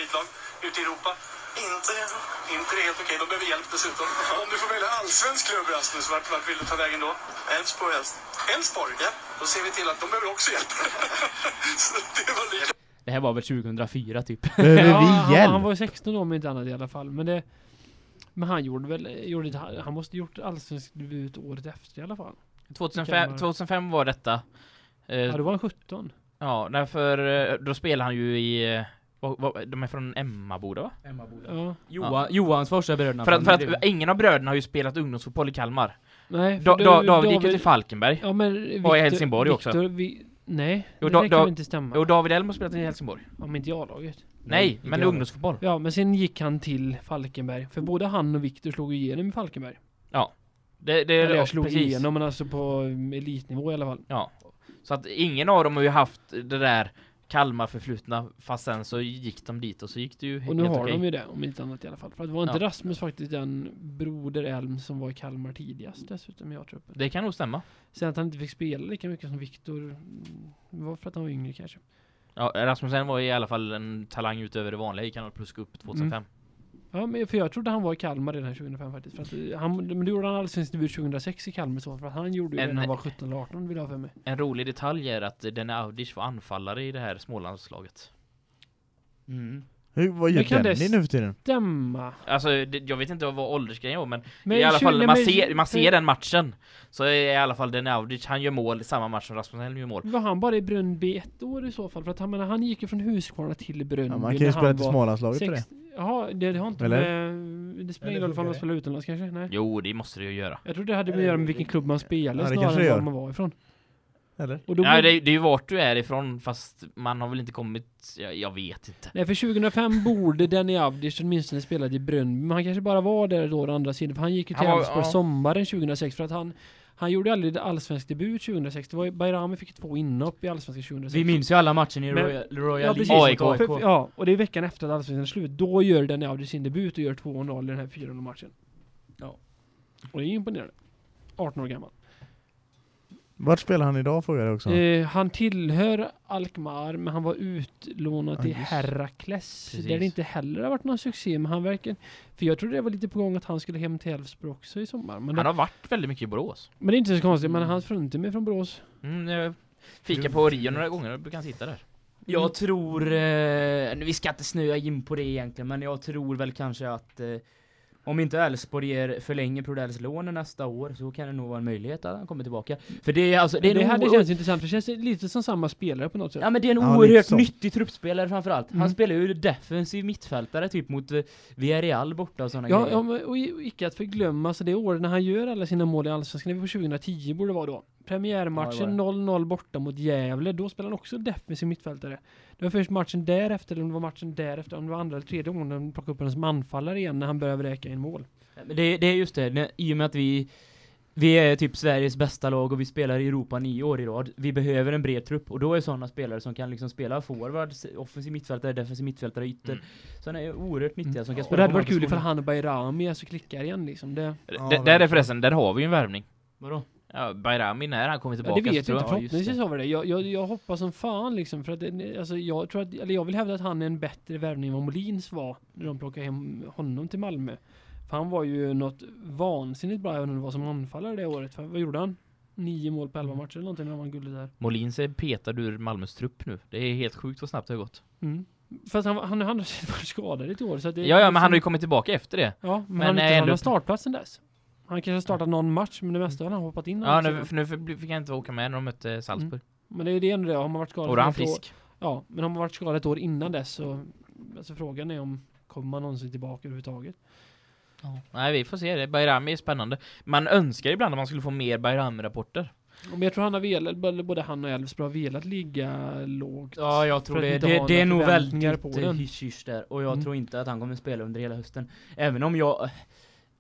okej. De behöver hjälp dessutom. Om du får välja allsvensk klubb Rasmus, vart, vart vill du ta vägen då? Elfsborg helst. Elfsborg? Ja. Då ser vi till att de behöver också hjälp. Så det var lika. Det här var väl 2004 typ. Behöver Ja, vi han, hjälp? han var ju 16 då om inte annat i alla fall. Men det... Men han gjorde väl, gjorde han måste gjort allsvensk debut året efter i alla fall. 2005, Kalmar. 2005 var detta. Eh, Ja, då var han 17. Ja, därför, eh, då spelar han ju i, eh, vad, vad, de är från Emmaboda va? Ja. Johan, Johans första bröderna. För att, för att ingen av bröderna har ju spelat ungdomsfotboll i Kalmar. Nej, Da, du- da, David gick ju till Falkenberg. Ja men Och i Victor- Helsingborg också. Victor, vi, nej, Jo, det da- kan inte stämma. Och David Elm har spelat i Helsingborg. Om inte jag-laget. Nej, inte men jag. ungdomsfotboll. Ja, men sen gick han till Falkenberg. För både han och Victor slog igenom i Falkenberg. Det, det, Eller ja, jag slog precis. igenom, men alltså på elitnivå i alla fall. Ja. Så att ingen av dem har ju haft det där Kalmar förflutna fast sen så gick de dit och så gick det ju Och nu helt har okej. de ju det, om inte annat i alla fall. För att var inte Ja. Rasmus faktiskt den broder Elm som var i Kalmar tidigast dessutom i A-truppen? Det kan nog stämma. Sen att han inte fick spela lika mycket som Viktor mm, var för att han var yngre kanske. Ja, Rasmussen var i alla fall en talang utöver det vanliga i Kanal Plus upp 2005. Ja, men för jag trodde han var i Kalmar redan 2005 faktiskt. För att eh, han, men då gjorde han allsvensk debut 2006 i Kalmar så för att han gjorde ju det En- när han var 17 eller 18 vill jag ha för mig. En rolig detalj är att Denne Audic var anfallare i det här Smålandslaget. Mm. Hur, vad gör det Denny nu för tiden? Stämma! Alltså, det, jag vet inte vad åldersgrejen var men, Men i alla fall när nej, man men- ser, man ser den matchen så är i alla fall Denne Audic, han gör mål i samma match som Rasmus Elm gör mål. Var han bara i Brönnby ett år i så fall? För att han, menar, han gick ju från Huskvarna till Brönnby Ja, man kan ju spela till Smålandslaget för det. Jaha, det, det har inte Eller? med... Det spelar ingen roll om man spelar utomlands kanske? Nej. Jo, det måste det ju göra. Jag tror det hade med att göra med vilken klubb man spelar Ja, snarare än var man var ifrån. Eller? Och då Nej, det, det är ju vart du är ifrån fast man har väl inte kommit, jag, jag vet inte. Nej, för 2005 borde Denny Avdic åtminstone spelat i Brönnby, men han kanske bara var där då å andra sidan, för han gick ju till Elfsborg ja. sommaren 2006, för att han han gjorde aldrig allsvensk debut 2006. Det var Bayrami fick två inhopp i allsvenskan 2006. Vi minns ju alla matchen i Men- Royal, Royal Ja, AIK. För, ja, och det är veckan efter att allsvenskan är slut. Då gör Denny Avdic sin debut och gör 2-0 i den här 4 matchen. Ja. Och det är imponerande. 18 år gammal. Vart spelar han idag frågar jag också. Eh, han tillhör Alkmaar, men han var utlånad Ja, till just. Herakles. Precis. Där det inte heller har varit någon succé, men han verkar... För jag trodde det var lite på gång att han skulle hem till Elfsborg också i sommar. Men, Han det, har varit väldigt mycket i Borås. men det är inte så konstigt, men hans fruntimmer är från Borås. Mm, jag fika på Rio några gånger och brukar han sitta där. Jag tror, eh, vi ska inte snöa in på det egentligen, men jag tror väl kanske att eh, om inte Elfsborg ger förlänger Prodells lån nästa år så kan det nog vara en möjlighet att han kommer tillbaka. För det är alltså, det Det, är en hade känts intressant, för det känns lite som samma spelare på något sätt. Ja men det är en Ja, oerhört nyttig truppspelare framförallt. Han Mm. spelar ju defensiv mittfältare typ mot eh, Villarreal borta och sådana Ja, grejer. ja och icke att förglömma, så det året när han gör alla sina mål i Allsvenskan, det var 2010 borde det vara då. Premiärmatchen Ja, 0-0 borta mot Gävle, då spelade han också defensiv mittfältare. Det var först matchen därefter, eller om det var matchen därefter, om det var andra eller tredje gången de plockade upp honom som anfallare igen när han började vräka in mål. Men det, det är just det, i och med att vi vi är typ Sveriges bästa lag och vi spelar i Europa nio år i rad. Vi behöver en bred trupp och då är sådana spelare som kan liksom spela forward, offensiv mittfältare, defensiv mittfältare, ytter. Mm. Sådana är oerhört nyttiga som kan Och spela det hade varit kul ifall han och Bayrami alltså klickar igen liksom. Det, Ja, där är förresten, där har vi ju en värvning. Vadå? Ja, Bayrami när han kommer ja, tillbaka det vet jag inte, förhoppningsvis har vi det. Jag, jag, jag hoppas som fan liksom, för att alltså, jag tror att, eller jag vill hävda att han är en bättre värvning än vad Molins var när de plockade hem honom till Malmö. För han var ju något vansinnigt bra även om det var som anfallare det året. För, vad gjorde han? Nio mål på elva matcher eller någonting när han vann guldet där. Molins är petad ur Malmös trupp nu. Det är helt sjukt vad snabbt det har gått. Mm. Fast han, han, han har varit skadad ett år så att det Ja, ja, men han har ju liksom- kommit tillbaka efter det. Ja, men, men han, har inte, han ändå- har startplatsen dess. Han kanske har startat någon match, men det mesta har han hoppat in. Ja, nu, för nu fick han inte åka med när de mötte Salzburg. Men det är ju det ändå det. Har man varit skadad Och då är han frisk. Ja, men har man varit skadad ett år innan dess så... Alltså frågan är om kommer man någonsin tillbaka överhuvudtaget. Nej, vi får se det. Bayrami är spännande. Man önskar ibland att man skulle få mer Bayrami-rapporter. Men jag tror han har velat, både- han och Elfsborg har velat ligga lågt. Ja, jag tror det. Det, det är nog väldigt hysch där. Och jag Mm. tror inte att han kommer spela under hela hösten. Även om jag...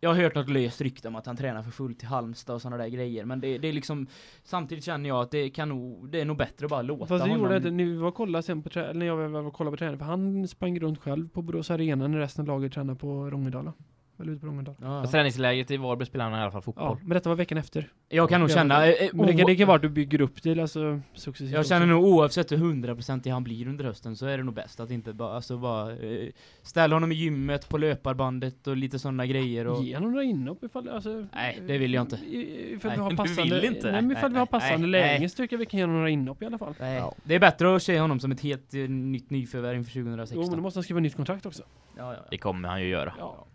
Jag har hört något löst rykte om att han tränar för fullt i Halmstad och sådana där grejer. Men det, det är liksom... Samtidigt känner jag att det kan nog... Det är nog bättre att bara låta Fast honom... gjorde det, när vi var och kollade sen på när jag var och kollade på träning, för han sprang runt själv på Borås Arena när resten av laget tränade på Rångedala. Eller ute på Rångedala. Ja. Fast träningsläget i Varberg spelar han i alla fall Ja, fotboll. men detta var veckan efter. Jag kan nog Ja, känna... men- eh, Men det kan, det kan vara att du bygger upp det alltså successivt. Jag också. känner nog oavsett hur 100% han blir under hösten så är det nog bäst att inte bara, alltså bara eh, ställa honom i gymmet på löparbandet och lite sådana grejer och... Ge honom några inhopp ifall, alltså, Nej, det vill jag inte. Ifall Nej, vi har du passande, vill inte? Nej, men ifall vi har Nej, passande nej, nej. lägen så tycker jag vi kan ge honom några inhopp i alla fall. Nej, Ja. det är bättre att se honom som ett helt eh, nytt nyförvärv inför 2016. Jo, men då måste han skriva nytt kontrakt också. ja, ja, Det ja. kommer han ju göra. Ja.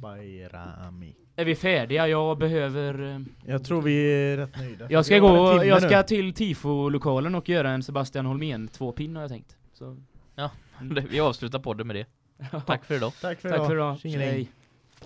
Bayrami. Är vi färdiga? Jag behöver... eh, Jag tror vi är rätt nöjda. Jag ska gå, jag nu. ska till tifo-lokalen och göra en Sebastian Holmén tvåpinn har jag tänkt. Så, Vi avslutar podden med det. Tack för idag. Tack för tack idag. för idag. Hej.